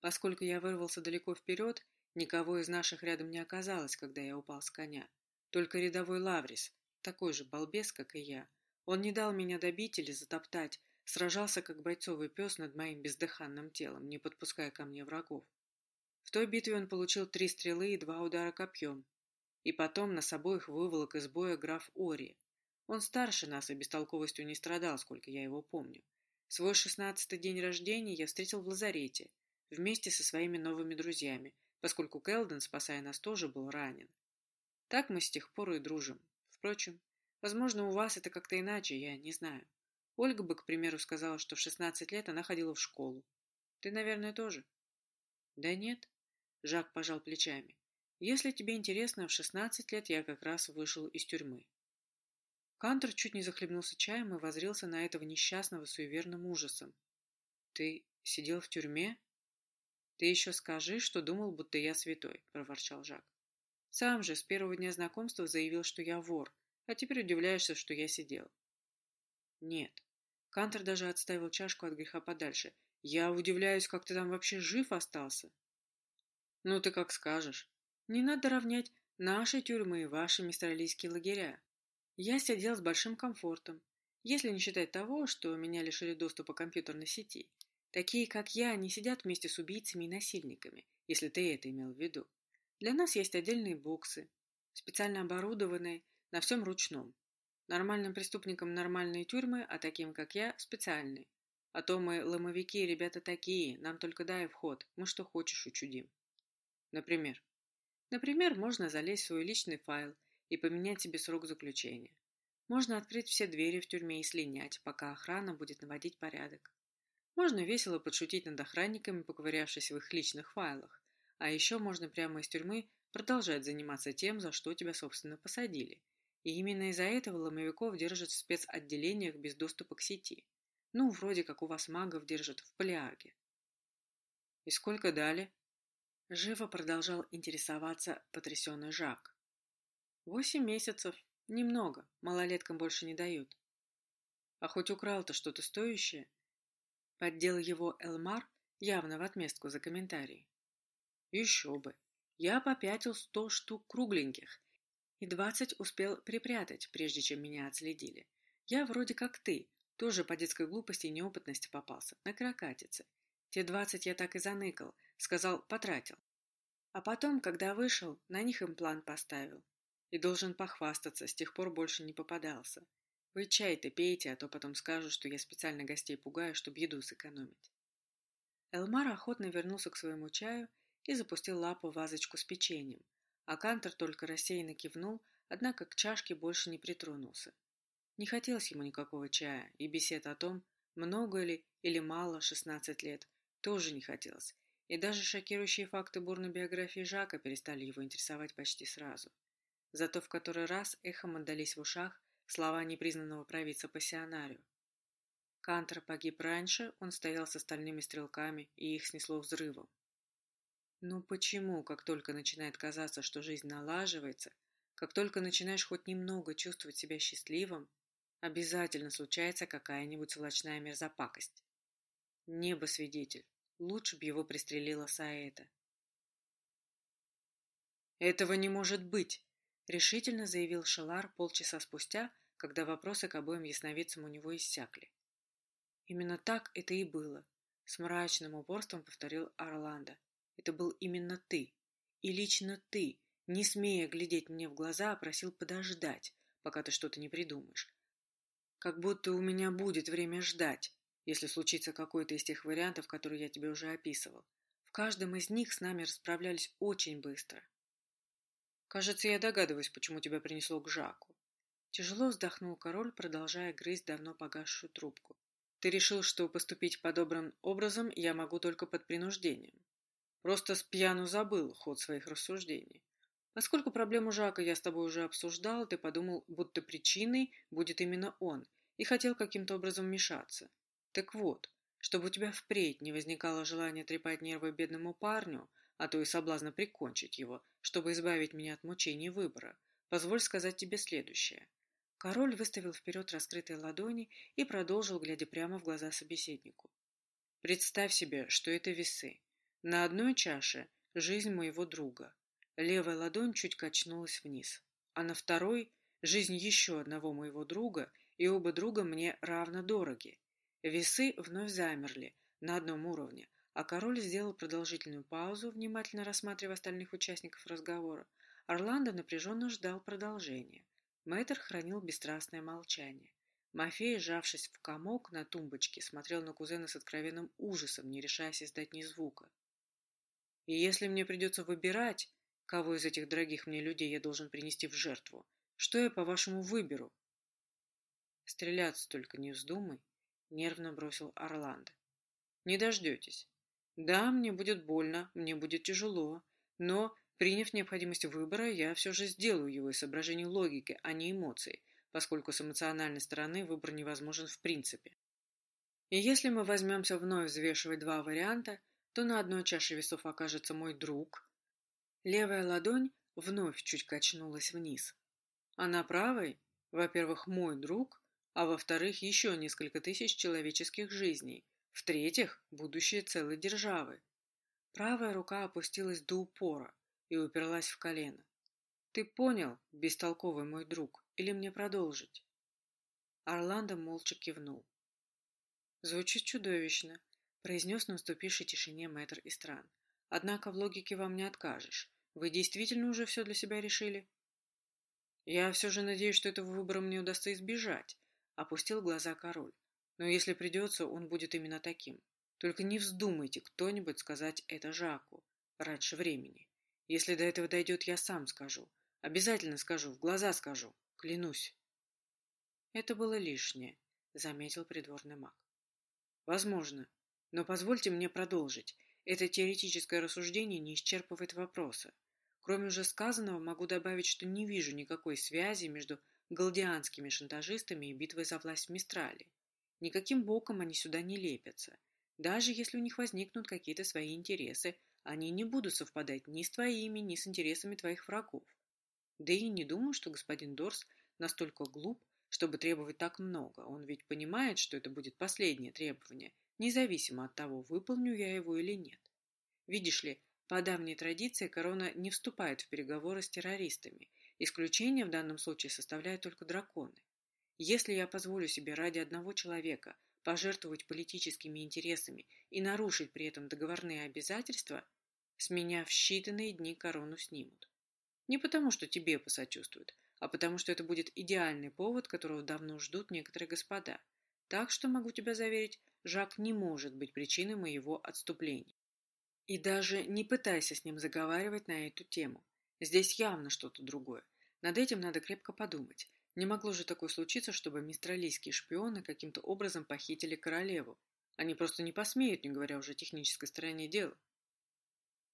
Поскольку я вырвался далеко вперед, никого из наших рядом не оказалось, когда я упал с коня. Только рядовой Лаврис, такой же балбес, как и я. Он не дал меня добить или затоптать, сражался как бойцовый пес над моим бездыханным телом, не подпуская ко мне врагов. В той битве он получил три стрелы и два удара копьем. И потом нас обоих выволок из боя граф Ори. Он старше нас и бестолковостью не страдал, сколько я его помню. Свой шестнадцатый день рождения я встретил в лазарете, вместе со своими новыми друзьями, поскольку Келден, спасая нас, тоже был ранен. Так мы с тех пор и дружим. Впрочем, возможно, у вас это как-то иначе, я не знаю. Ольга бы, к примеру, сказала, что в 16 лет она ходила в школу. Ты, наверное, тоже? Да нет. Жак пожал плечами. Если тебе интересно, в 16 лет я как раз вышел из тюрьмы. Кантор чуть не захлебнулся чаем и возрился на этого несчастного суеверным ужасом. Ты сидел в тюрьме? Ты еще скажи, что думал, будто я святой, проворчал Жак. Сам же с первого дня знакомства заявил, что я вор, а теперь удивляешься, что я сидел. Нет. Кантор даже отставил чашку от греха подальше. Я удивляюсь, как ты там вообще жив остался. Ну, ты как скажешь. Не надо равнять наши тюрьмы и ваши мистралийские лагеря. Я сидел с большим комфортом, если не считать того, что меня лишили доступа к компьютерной сети. Такие, как я, не сидят вместе с убийцами и насильниками, если ты это имел в виду. Для нас есть отдельные боксы, специально оборудованные, на всем ручном. Нормальным преступникам нормальные тюрьмы, а таким, как я, специальные. А то мы ломовики, ребята такие, нам только дай вход, мы что хочешь учудим. Например. Например, можно залезть в свой личный файл и поменять себе срок заключения. Можно открыть все двери в тюрьме и слинять, пока охрана будет наводить порядок. Можно весело подшутить над охранниками, поковырявшись в их личных файлах. А еще можно прямо из тюрьмы продолжать заниматься тем, за что тебя, собственно, посадили. И именно из-за этого ломовиков держат в спецотделениях без доступа к сети. Ну, вроде как у вас магов держат в Полиарге. И сколько дали? Живо продолжал интересоваться потрясенный Жак. Восемь месяцев. Немного. Малолеткам больше не дают. А хоть украл-то что-то стоящее? Поддел его Элмар явно в отместку за комментарий. Еще бы. Я попятил сто штук кругленьких, и двадцать успел припрятать, прежде чем меня отследили. Я вроде как ты, тоже по детской глупости и неопытности попался, на крокатице. Те двадцать я так и заныкал, сказал, потратил. А потом, когда вышел, на них имплант поставил. И должен похвастаться, с тех пор больше не попадался. Вы чай-то пейте, а то потом скажут, что я специально гостей пугаю, чтобы еду сэкономить. Элмар охотно вернулся к своему чаю и запустил лапу в вазочку с печеньем, а Кантор только рассеянно кивнул, однако к чашке больше не притронулся. Не хотелось ему никакого чая, и бесед о том, много ли или мало 16 лет, тоже не хотелось, и даже шокирующие факты бурной биографии Жака перестали его интересовать почти сразу. Зато в который раз эхом отдались в ушах слова непризнанного провидца пассионарию. Кантор погиб раньше, он стоял с остальными стрелками, и их снесло взрывом. Ну почему, как только начинает казаться, что жизнь налаживается, как только начинаешь хоть немного чувствовать себя счастливым, Обязательно случается какая-нибудь сволочная мерзопакость. Небо свидетель. Лучше б его пристрелила Саэта. «Этого не может быть!» — решительно заявил Шелар полчаса спустя, когда вопросы к обоим ясновидцам у него иссякли. «Именно так это и было», — с мрачным упорством повторил Орландо. «Это был именно ты. И лично ты, не смея глядеть мне в глаза, просил подождать, пока ты что-то не придумаешь. Как будто у меня будет время ждать, если случится какой-то из тех вариантов, которые я тебе уже описывал. В каждом из них с нами расправлялись очень быстро. Кажется, я догадываюсь, почему тебя принесло к Жаку. Тяжело вздохнул король, продолжая грызть давно погасшую трубку. Ты решил, что поступить подобным образом я могу только под принуждением. Просто с пьяну забыл ход своих рассуждений. Поскольку проблему Жака я с тобой уже обсуждал, ты подумал, будто причиной будет именно он, и хотел каким-то образом вмешаться. Так вот, чтобы у тебя впредь не возникало желания трепать нервы бедному парню, а то и соблазна прикончить его, чтобы избавить меня от мучений выбора, позволь сказать тебе следующее. Король выставил вперед раскрытые ладони и продолжил, глядя прямо в глаза собеседнику. Представь себе, что это весы. На одной чаше – жизнь моего друга. Левая ладонь чуть качнулась вниз. А на второй – жизнь еще одного моего друга, и оба друга мне равно дороги. Весы вновь замерли на одном уровне, а король сделал продолжительную паузу, внимательно рассматривая остальных участников разговора. Орландо напряженно ждал продолжения. Мэтр хранил бесстрастное молчание. Мафей, сжавшись в комок на тумбочке, смотрел на кузена с откровенным ужасом, не решаясь издать ни звука. «И если мне придется выбирать, кого из этих дорогих мне людей я должен принести в жертву, что я, по-вашему, выберу?» «Стреляться только не вздумай», — нервно бросил Орландо. «Не дождетесь. Да, мне будет больно, мне будет тяжело, но, приняв необходимость выбора, я все же сделаю его из соображений логики, а не эмоций, поскольку с эмоциональной стороны выбор невозможен в принципе. И если мы возьмемся вновь взвешивать два варианта, то на одной чаше весов окажется мой друг. Левая ладонь вновь чуть качнулась вниз. А на правой, во-первых, мой друг, а во-вторых, еще несколько тысяч человеческих жизней – в-третьих, будущее целой державы. Правая рука опустилась до упора и уперлась в колено. «Ты понял, бестолковый мой друг, или мне продолжить?» Орландо молча кивнул. «Звучит чудовищно», — произнес на наступившей тишине мэтр Истран. «Однако в логике вам не откажешь. Вы действительно уже все для себя решили?» «Я все же надеюсь, что этого выбора мне удастся избежать», — опустил глаза король. Но если придется, он будет именно таким. Только не вздумайте кто-нибудь сказать это Жаку раньше времени. Если до этого дойдет, я сам скажу. Обязательно скажу, в глаза скажу. Клянусь. Это было лишнее, заметил придворный маг. Возможно. Но позвольте мне продолжить. Это теоретическое рассуждение не исчерпывает вопроса. Кроме уже сказанного, могу добавить, что не вижу никакой связи между галдианскими шантажистами и битвой за власть в Мистрале. Никаким боком они сюда не лепятся. Даже если у них возникнут какие-то свои интересы, они не будут совпадать ни с твоими, ни с интересами твоих врагов. Да и не думаю, что господин Дорс настолько глуп, чтобы требовать так много. Он ведь понимает, что это будет последнее требование, независимо от того, выполню я его или нет. Видишь ли, по давней традиции корона не вступает в переговоры с террористами. Исключение в данном случае составляют только драконы. Если я позволю себе ради одного человека пожертвовать политическими интересами и нарушить при этом договорные обязательства, с меня в считанные дни корону снимут. Не потому, что тебе посочувствуют, а потому, что это будет идеальный повод, которого давно ждут некоторые господа. Так что, могу тебя заверить, Жак не может быть причиной моего отступления. И даже не пытайся с ним заговаривать на эту тему. Здесь явно что-то другое. Над этим надо крепко подумать. Не могло же такое случиться, чтобы мистралийские шпионы каким-то образом похитили королеву. Они просто не посмеют, не говоря уже о технической стороне дела.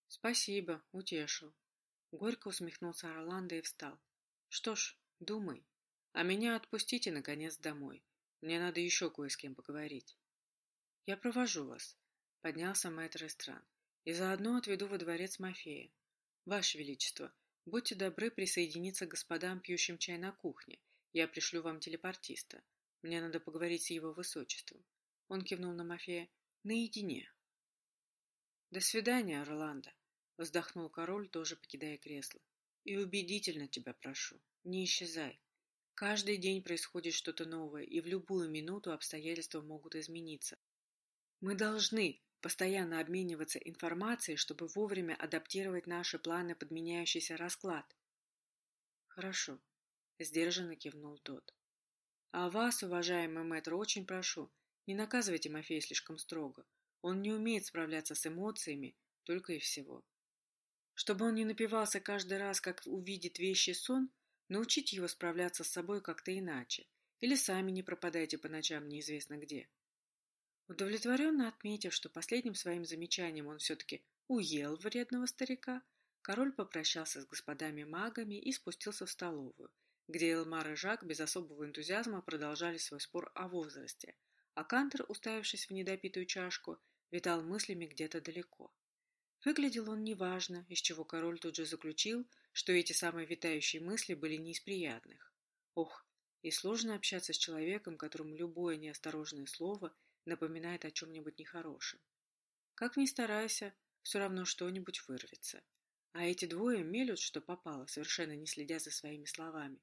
Спасибо, утешил. Горько усмехнулся Орландо и встал. Что ж, думай. А меня отпустите, наконец, домой. Мне надо еще кое с кем поговорить. Я провожу вас, поднялся мэтр Эстран, и заодно отведу во дворец Мафея. Ваше Величество, будьте добры присоединиться к господам, пьющим чай на кухне, я пришлю вам телепортиста. Мне надо поговорить с его высочеством. Он кивнул на Мафея. Наедине. До свидания, Орландо, вздохнул король, тоже покидая кресло. И убедительно тебя прошу, не исчезай. Каждый день происходит что-то новое, и в любую минуту обстоятельства могут измениться. Мы должны постоянно обмениваться информацией, чтобы вовремя адаптировать наши планы под меняющийся расклад. Хорошо, сдержанно кивнул тот. А вас, уважаемый мэтр, очень прошу, не наказывайте Мафея слишком строго. Он не умеет справляться с эмоциями, только и всего. Чтобы он не напивался каждый раз, как увидит вещи сон, научите его справляться с собой как-то иначе. Или сами не пропадайте по ночам неизвестно где. Удовлетворенно отметив, что последним своим замечанием он все-таки уел вредного старика, король попрощался с господами-магами и спустился в столовую, где Элмар и Жак без особого энтузиазма продолжали свой спор о возрасте, а Кантер, уставившись в недопитую чашку, витал мыслями где-то далеко. Выглядел он неважно, из чего король тут же заключил, что эти самые витающие мысли были не из приятных. Ох, и сложно общаться с человеком, которому любое неосторожное слово напоминает о чем-нибудь нехорошем. Как ни старайся, все равно что-нибудь вырвется. А эти двое мелют, что попало, совершенно не следя за своими словами.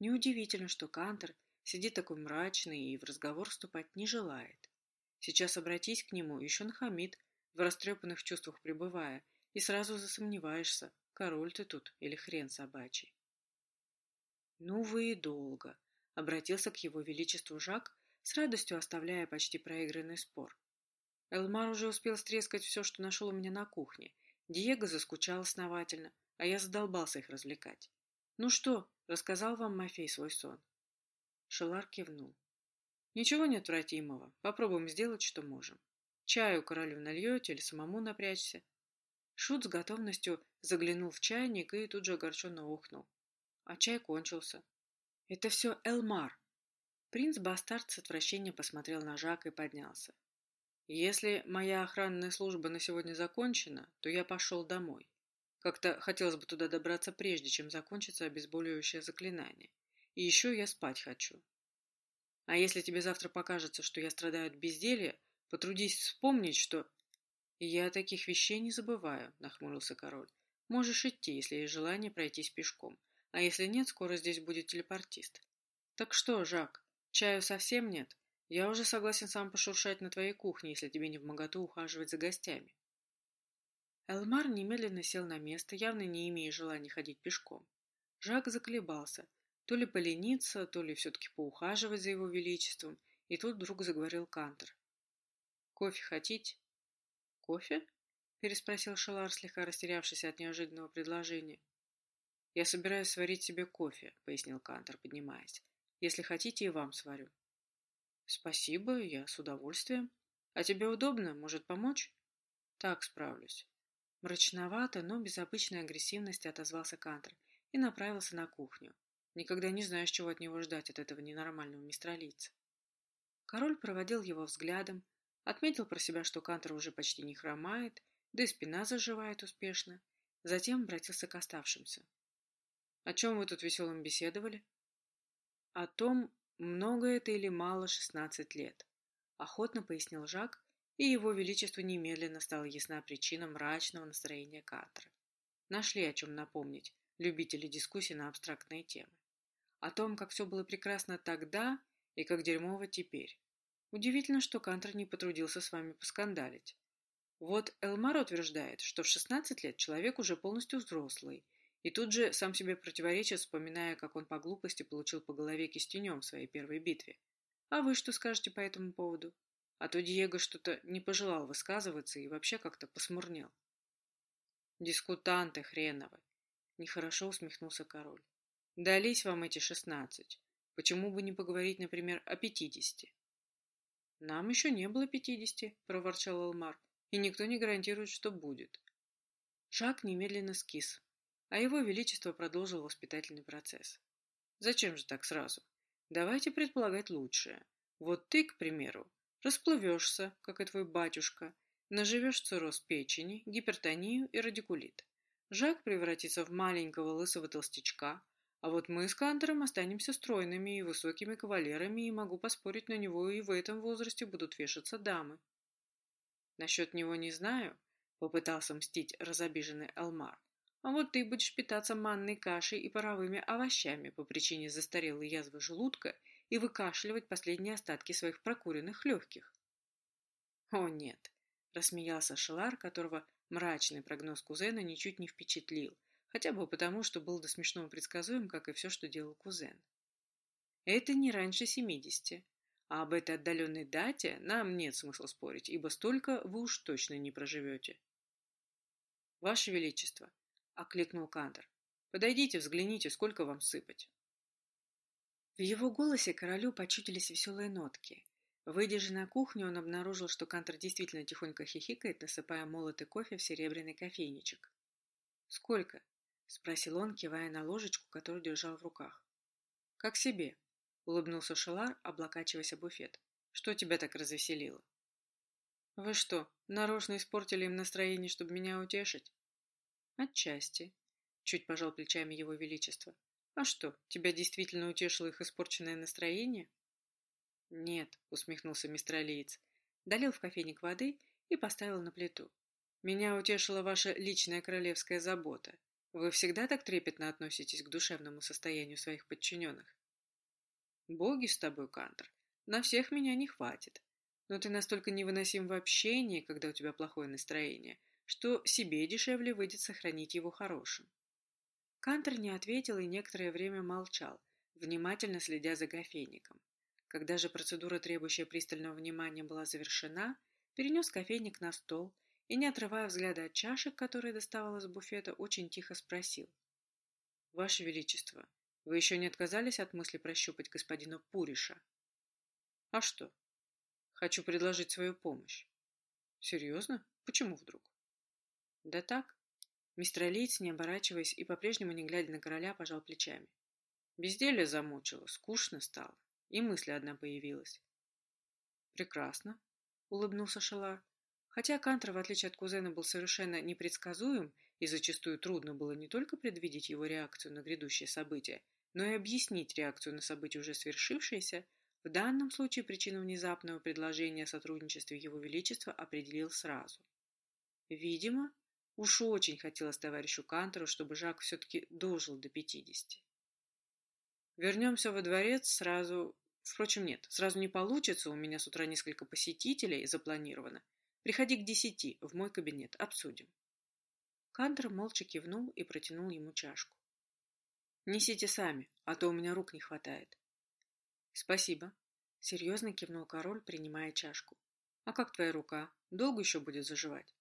Неудивительно, что Кантер сидит такой мрачный и в разговор вступать не желает. Сейчас обратись к нему, еще нахамит, в растрепанных чувствах пребывая, и сразу засомневаешься, король ты тут или хрен собачий. «Ну вы и долго», — обратился к его величеству Жак, с радостью оставляя почти проигранный спор. Элмар уже успел стрескать все, что нашел у меня на кухне. Диего заскучал основательно, а я задолбался их развлекать. «Ну что, рассказал вам Мафей свой сон?» Шелар кивнул. «Ничего неотвратимого. Попробуем сделать, что можем. Чаю королю нальете или самому напрячься?» Шут с готовностью заглянул в чайник и тут же огорченно охнул. А чай кончился. «Это все Элмар!» Принц-бастард с отвращением посмотрел на Жака и поднялся. «Если моя охранная служба на сегодня закончена, то я пошел домой. Как-то хотелось бы туда добраться прежде, чем закончится обезболивающее заклинание. И еще я спать хочу. А если тебе завтра покажется, что я страдаю от безделья, потрудись вспомнить, что...» «Я таких вещей не забываю», — нахмурился король. «Можешь идти, если есть желание пройтись пешком. А если нет, скоро здесь будет телепортист. Так что, Жак, Чаю совсем нет. Я уже согласен сам пошуршать на твоей кухне, если тебе не в моготу ухаживать за гостями. Элмар немедленно сел на место, явно не имея желания ходить пешком. Жак заколебался, то ли полениться, то ли все-таки поухаживать за его величеством, и тут вдруг заговорил Кантер. «Кофе хотите?» «Кофе?» — переспросил Шелар, слегка растерявшись от неожиданного предложения. «Я собираюсь сварить себе кофе», — пояснил Кантер, поднимаясь. Если хотите, и вам сварю. Спасибо, я с удовольствием. А тебе удобно? Может, помочь? Так, справлюсь. Мрачновато, но без обычной агрессивности отозвался Кантер и направился на кухню. Никогда не знаешь, чего от него ждать, от этого ненормального мистралийца. Король проводил его взглядом, отметил про себя, что Кантер уже почти не хромает, да и спина заживает успешно, затем обратился к оставшимся. — О чем вы тут веселым беседовали? О том, много это или мало шестнадцать лет. Охотно пояснил Жак, и его величеству немедленно стала ясна причина мрачного настроения Катра. Нашли о чем напомнить любители дискуссий на абстрактные темы. О том, как все было прекрасно тогда и как дерьмово теперь. Удивительно, что Кантер не потрудился с вами поскандалить. Вот Элмар утверждает, что в 16 лет человек уже полностью взрослый, и тут же сам себе противоречит, вспоминая, как он по глупости получил по голове кистенем в своей первой битве. А вы что скажете по этому поводу? А то Диего что-то не пожелал высказываться и вообще как-то посмурнел. Дискутанты хреновы. Нехорошо усмехнулся король. Дались вам эти шестнадцать. Почему бы не поговорить, например, о пятидесяти? Нам еще не было пятидесяти, проворчал Элмар, и никто не гарантирует, что будет. Жак немедленно скис, а его величество продолжил воспитательный процесс. Зачем же так сразу? Давайте предполагать лучшее. Вот ты, к примеру, расплывешься, как и твой батюшка, наживешь цирроз печени, гипертонию и радикулит. Жак превратится в маленького лысого толстячка, А вот мы с Кантором останемся стройными и высокими кавалерами, и могу поспорить на него, и в этом возрасте будут вешаться дамы. Насчет него не знаю, — попытался мстить разобиженный Элмар. А вот ты будешь питаться манной кашей и паровыми овощами по причине застарелой язвы желудка и выкашливать последние остатки своих прокуренных легких. О, нет, — рассмеялся Шелар, которого мрачный прогноз кузена ничуть не впечатлил, хотя бы потому, что был до смешного предсказуем, как и все, что делал кузен. Это не раньше семидесяти, а об этой отдаленной дате нам нет смысла спорить, ибо столько вы уж точно не проживете. Ваше Величество, — окликнул Кантор, — подойдите, взгляните, сколько вам сыпать. В его голосе королю почудились веселые нотки. Выйдя же на кухню, он обнаружил, что Кантор действительно тихонько хихикает, насыпая молотый кофе в серебряный кофейничек. «Сколько?» — спросил он, кивая на ложечку, которую держал в руках. «Как себе?» — улыбнулся Шелар, облокачиваясь о буфет. «Что тебя так развеселило?» «Вы что, нарочно испортили им настроение, чтобы меня утешить?» «Отчасти», — чуть пожал плечами его величество. «А что, тебя действительно утешило их испорченное настроение?» «Нет», — усмехнулся мистер Алиец, долил в кофейник воды и поставил на плиту. «Меня утешила ваша личная королевская забота. Вы всегда так трепетно относитесь к душевному состоянию своих подчиненных? Боги с тобой, Кантер. На всех меня не хватит. Но ты настолько невыносим в общении, когда у тебя плохое настроение, что себе дешевле выйдет сохранить его хорошим. Кантер не ответил и некоторое время молчал, внимательно следя за кофейником. Когда же процедура, требующая пристального внимания, была завершена, перенес кофейник на стол и, не отрывая взгляда от чашек, которые доставал из буфета, очень тихо спросил. «Ваше Величество, вы еще не отказались от мысли прощупать господина Пуриша?» «А что?» «Хочу предложить свою помощь». «Серьезно? Почему вдруг?» «Да так». Мистер Алиец, не оборачиваясь и по-прежнему не глядя на короля, пожал плечами. Безделие замучило, скучно стало, и мысль одна появилась. «Прекрасно», — улыбнулся Шалар. Хотя Кантер, в отличие от кузена, был совершенно непредсказуем, и зачастую трудно было не только предвидеть его реакцию на грядущее событие, но и объяснить реакцию на событие уже свершившееся, в данном случае причину внезапного предложения о сотрудничестве Его Величества определил сразу. Видимо, уж очень хотелось товарищу Кантору, чтобы Жак все-таки дожил до пятидесяти. Вернемся во дворец сразу... Впрочем, нет, сразу не получится, у меня с утра несколько посетителей запланировано, Приходи к десяти, в мой кабинет, обсудим. Кантер молча кивнул и протянул ему чашку. Несите сами, а то у меня рук не хватает. Спасибо. Серьезно кивнул король, принимая чашку. А как твоя рука? Долго еще будет заживать?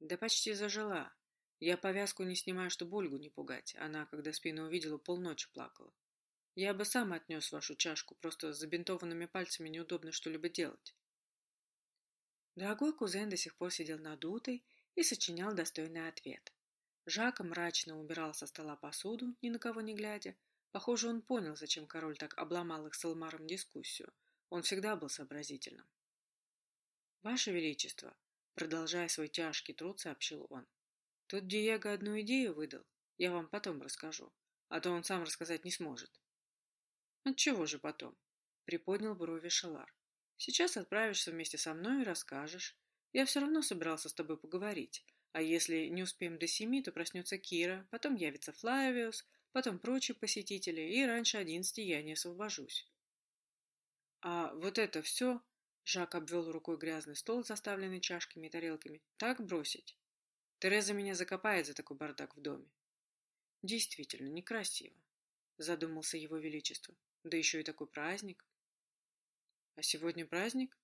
Да почти зажила. Я повязку не снимаю, чтобы Ольгу не пугать. Она, когда спину увидела, полночи плакала. Я бы сам отнес вашу чашку, просто с забинтованными пальцами неудобно что-либо делать. Дорогой кузен до сих пор сидел надутый и сочинял достойный ответ. Жак мрачно убирал со стола посуду, ни на кого не глядя. Похоже, он понял, зачем король так обломал их с Элмаром дискуссию. Он всегда был сообразительным. «Ваше Величество», продолжая свой тяжкий труд, сообщил он. «Тут Диего одну идею выдал. Я вам потом расскажу, а то он сам рассказать не сможет». «Отчего же потом?» приподнял брови Шелар. Сейчас отправишься вместе со мной и расскажешь. Я все равно собирался с тобой поговорить. А если не успеем до семи, то проснется Кира, потом явится Флавиус, потом прочие посетители, и раньше одиннадцати я не освобожусь. А вот это все, Жак обвел рукой грязный стол, заставленный чашками и тарелками, так бросить? Тереза меня закопает за такой бардак в доме. Действительно, некрасиво, задумался его величество. Да еще и такой праздник. А сегодня праздник?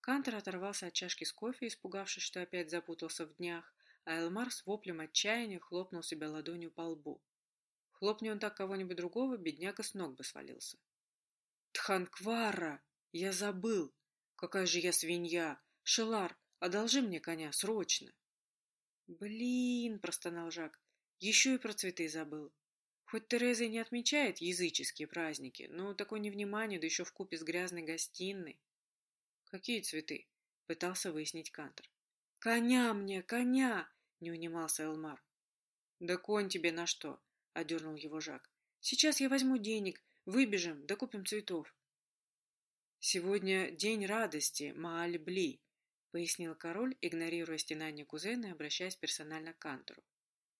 Кантер оторвался от чашки с кофе, испугавшись, что опять запутался в днях, а Элмар с воплем отчаяния хлопнул себя ладонью по лбу. Хлопни он так кого-нибудь другого, бедняга с ног бы свалился. «Тханквара! Я забыл! Какая же я свинья! Шелар, одолжи мне коня, срочно!» «Блин!» — простонал Жак. «Еще и про цветы забыл. Хоть Тереза и не отмечает языческие праздники, но такое невнимание, да еще в купе с грязной гостиной. Какие цветы? Пытался выяснить Кантер. Коня мне, коня! Не унимался Элмар. Да конь тебе на что? Одернул его Жак. Сейчас я возьму денег, выбежим, докупим цветов. Сегодня день радости, Мааль-Бли, пояснил король, игнорируя стенание кузена и обращаясь персонально к Кантору.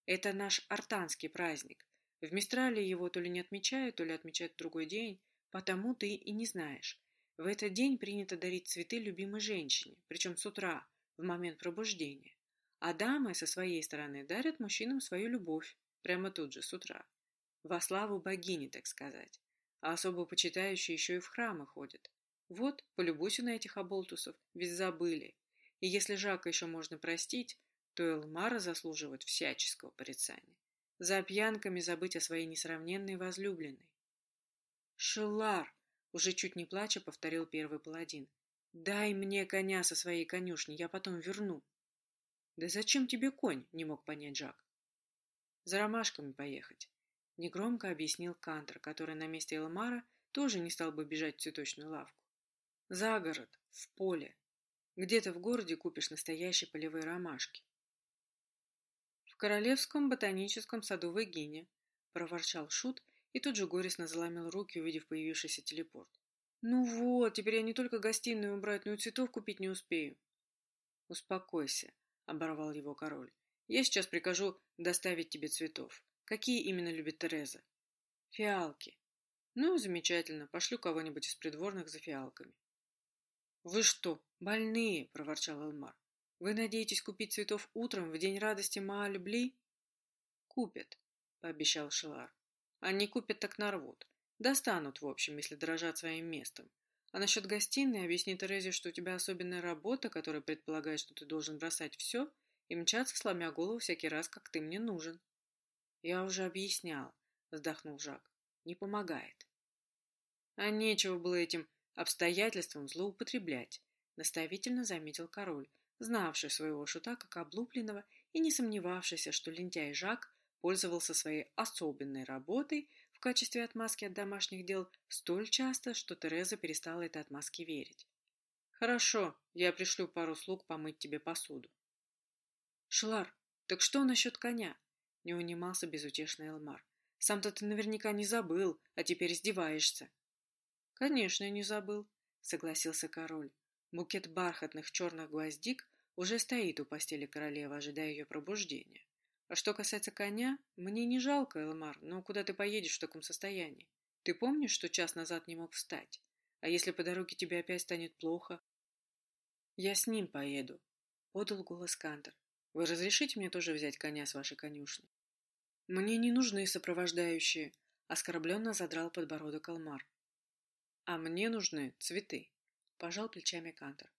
Это наш артанский праздник. В Мистрале его то ли не отмечают, то ли отмечают другой день, потому ты и не знаешь. В этот день принято дарить цветы любимой женщине, причем с утра, в момент пробуждения. А дамы со своей стороны дарят мужчинам свою любовь, прямо тут же, с утра. Во славу богини, так сказать. А особо почитающие еще и в храмы ходят. Вот, полюбуйся на этих оболтусов, ведь забыли. И если Жака еще можно простить, то Элмара заслуживает всяческого порицания. За пьянками забыть о своей несравненной возлюбленной. «Шелар!» — уже чуть не плача повторил первый паладин. «Дай мне коня со своей конюшни, я потом верну». «Да зачем тебе конь?» — не мог понять Жак. «За ромашками поехать», — негромко объяснил Кантер, который на месте Элмара тоже не стал бы бежать в цветочную лавку. «За город, в поле. Где-то в городе купишь настоящие полевые ромашки». «В Королевском ботаническом саду в Эгине», — проворчал Шут и тут же горестно заломил руки, увидев появившийся телепорт. «Ну вот, теперь я не только гостиную убрать, но и цветов купить не успею». «Успокойся», — оборвал его король. «Я сейчас прикажу доставить тебе цветов. Какие именно любит Тереза?» «Фиалки». «Ну, замечательно. Пошлю кого-нибудь из придворных за фиалками». «Вы что, больные?» — проворчал Элмар. «Вы надеетесь купить цветов утром в день радости Мааль-Бли?» «Купят», — пообещал Шелар. «Они купят так нарвут. Достанут, в общем, если дорожат своим местом. А насчет гостиной объясни Терезе, что у тебя особенная работа, которая предполагает, что ты должен бросать все и мчаться, сломя голову всякий раз, как ты мне нужен. Я уже объяснял, вздохнул Жак. Не помогает. А нечего было этим обстоятельством злоупотреблять, наставительно заметил король, знавший своего шута как облупленного и не сомневавшийся, что лентяй Жак пользовался своей особенной работой в качестве отмазки от домашних дел столь часто, что Тереза перестала этой отмазке верить. «Хорошо, я пришлю пару слуг помыть тебе посуду». «Шлар, так что насчет коня?» — не унимался безутешный Элмар. «Сам-то ты наверняка не забыл, а теперь издеваешься». «Конечно, не забыл», — согласился король. Букет бархатных черных гвоздик уже стоит у постели королевы, ожидая ее пробуждения. А что касается коня, мне не жалко, Элмар, но куда ты поедешь в таком состоянии? Ты помнишь, что час назад не мог встать? А если по дороге тебе опять станет плохо? Я с ним поеду, — подал голос Кантер. Вы разрешите мне тоже взять коня с вашей конюшни? Мне не нужны сопровождающие, — оскорбленно задрал подбородок Алмар. А мне нужны цветы, — пожал плечами Кантер.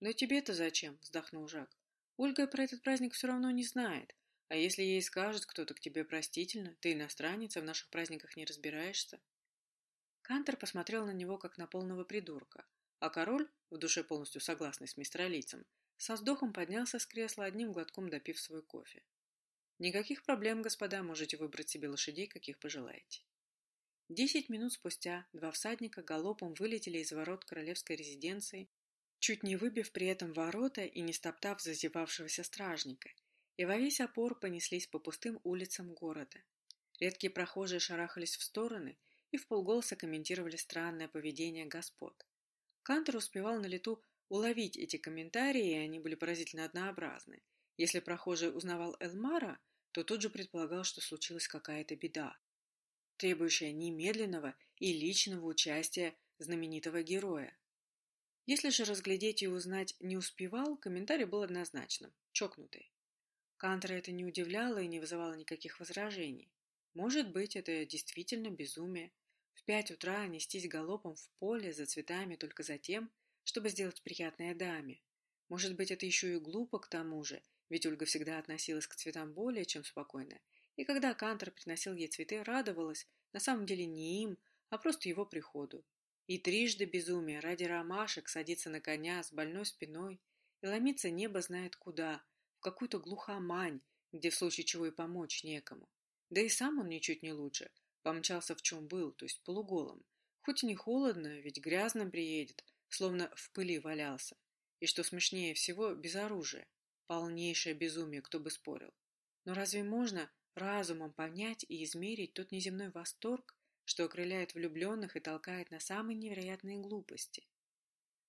Но тебе-то зачем? — вздохнул Жак. Ольга про этот праздник все равно не знает, а если ей скажет кто-то к тебе простительно, ты иностранец, а в наших праздниках не разбираешься? Кантер посмотрел на него, как на полного придурка, а король, в душе полностью согласный с мистралийцем, со вздохом поднялся с кресла, одним глотком допив свой кофе. «Никаких проблем, господа, можете выбрать себе лошадей, каких пожелаете». Десять минут спустя два всадника галопом вылетели из ворот королевской резиденции, чуть не выбив при этом ворота и не стоптав зазевавшегося стражника, и во весь опор понеслись по пустым улицам города. Редкие прохожие шарахались в стороны и в полголоса комментировали странное поведение господ. Кантер успевал на лету уловить эти комментарии, и они были поразительно однообразны. Если прохожий узнавал Элмара, то тут же предполагал, что случилась какая-то беда, требующая немедленного и личного участия знаменитого героя. Если же разглядеть и узнать не успевал, комментарий был однозначным – чокнутый. Кантера это не удивляло и не вызывало никаких возражений. Может быть, это действительно безумие. В пять утра нестись галопом в поле за цветами только за тем, чтобы сделать приятное даме. Может быть, это еще и глупо к тому же, ведь Ольга всегда относилась к цветам более чем спокойно. И когда Кантер приносил ей цветы, радовалась, на самом деле не им, а просто его приходу. И трижды безумие ради ромашек садиться на коня с больной спиной и ломиться небо знает куда – какую-то глухомань, где в случае чего и помочь некому. Да и сам он ничуть не лучше. Помчался в чем был, то есть полуголым. Хоть и не холодно, ведь грязным приедет, словно в пыли валялся. И что смешнее всего, без оружия. Полнейшее безумие, кто бы спорил. Но разве можно разумом понять и измерить тот неземной восторг, что окрыляет влюбленных и толкает на самые невероятные глупости.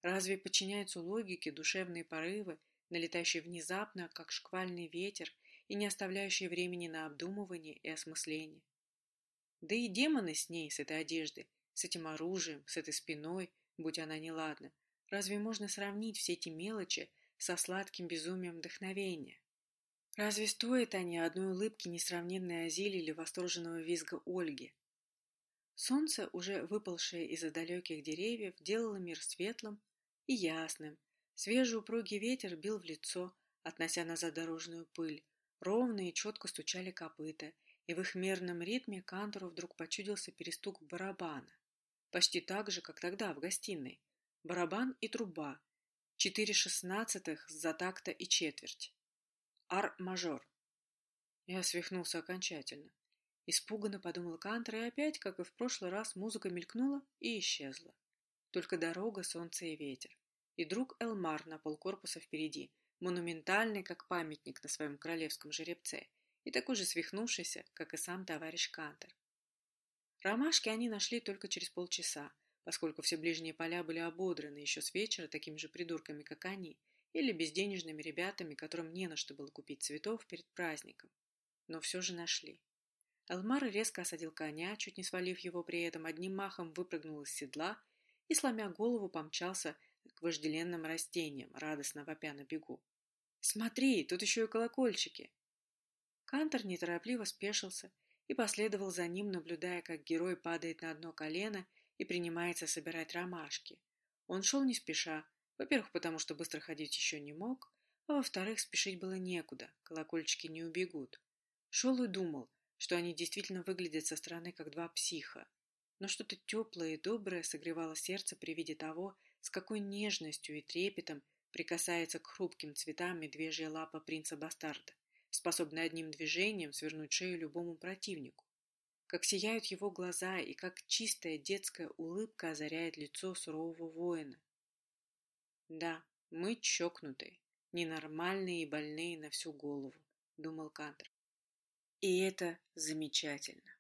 Разве подчиняются логике душевные порывы, налетающие внезапно, как шквальный ветер, и не оставляющие времени на обдумывание и осмысление? Да и демоны с ней, с этой одеждой, с этим оружием, с этой спиной, будь она неладна, разве можно сравнить все эти мелочи со сладким безумием вдохновения? Разве стоят они одной улыбки несравненной Азили или восторженного визга Ольги? Солнце, уже выпалшее из-за далеких деревьев, делало мир светлым и ясным. Свежий упругий ветер бил в лицо, относя назад дорожную пыль. Ровно и четко стучали копыта, и в их мерном ритме Кантору вдруг почудился перестук барабана. Почти так же, как тогда в гостиной. Барабан и труба. Четыре шестнадцатых за такта и четверть. Ар-мажор. Я свихнулся окончательно. Испуганно подумал Кантер, и опять, как и в прошлый раз, музыка мелькнула и исчезла. Только дорога, солнце и ветер. И друг Элмар на полкорпуса впереди, монументальный, как памятник на своем королевском жеребце, и такой же свихнувшийся, как и сам товарищ Кантер. Ромашки они нашли только через полчаса, поскольку все ближние поля были ободраны еще с вечера такими же придурками, как они, или безденежными ребятами, которым не на что было купить цветов перед праздником. Но все же нашли. Элмар резко осадил коня, чуть не свалив его при этом, одним махом выпрыгнул из седла и, сломя голову, помчался к вожделенным растениям, радостно вопя на бегу. «Смотри, тут еще и колокольчики!» Кантор неторопливо спешился и последовал за ним, наблюдая, как герой падает на одно колено и принимается собирать ромашки. Он шел не спеша, во-первых, потому что быстро ходить еще не мог, а во-вторых, спешить было некуда, колокольчики не убегут. Шел и думал, что они действительно выглядят со стороны как два психа. Но что-то теплое и доброе согревало сердце при виде того, с какой нежностью и трепетом прикасается к хрупким цветам медвежья лапа принца-бастарда, способная одним движением свернуть шею любому противнику. Как сияют его глаза и как чистая детская улыбка озаряет лицо сурового воина. Да, мы чокнутые, ненормальные и больные на всю голову, думал Кантер. И это замечательно.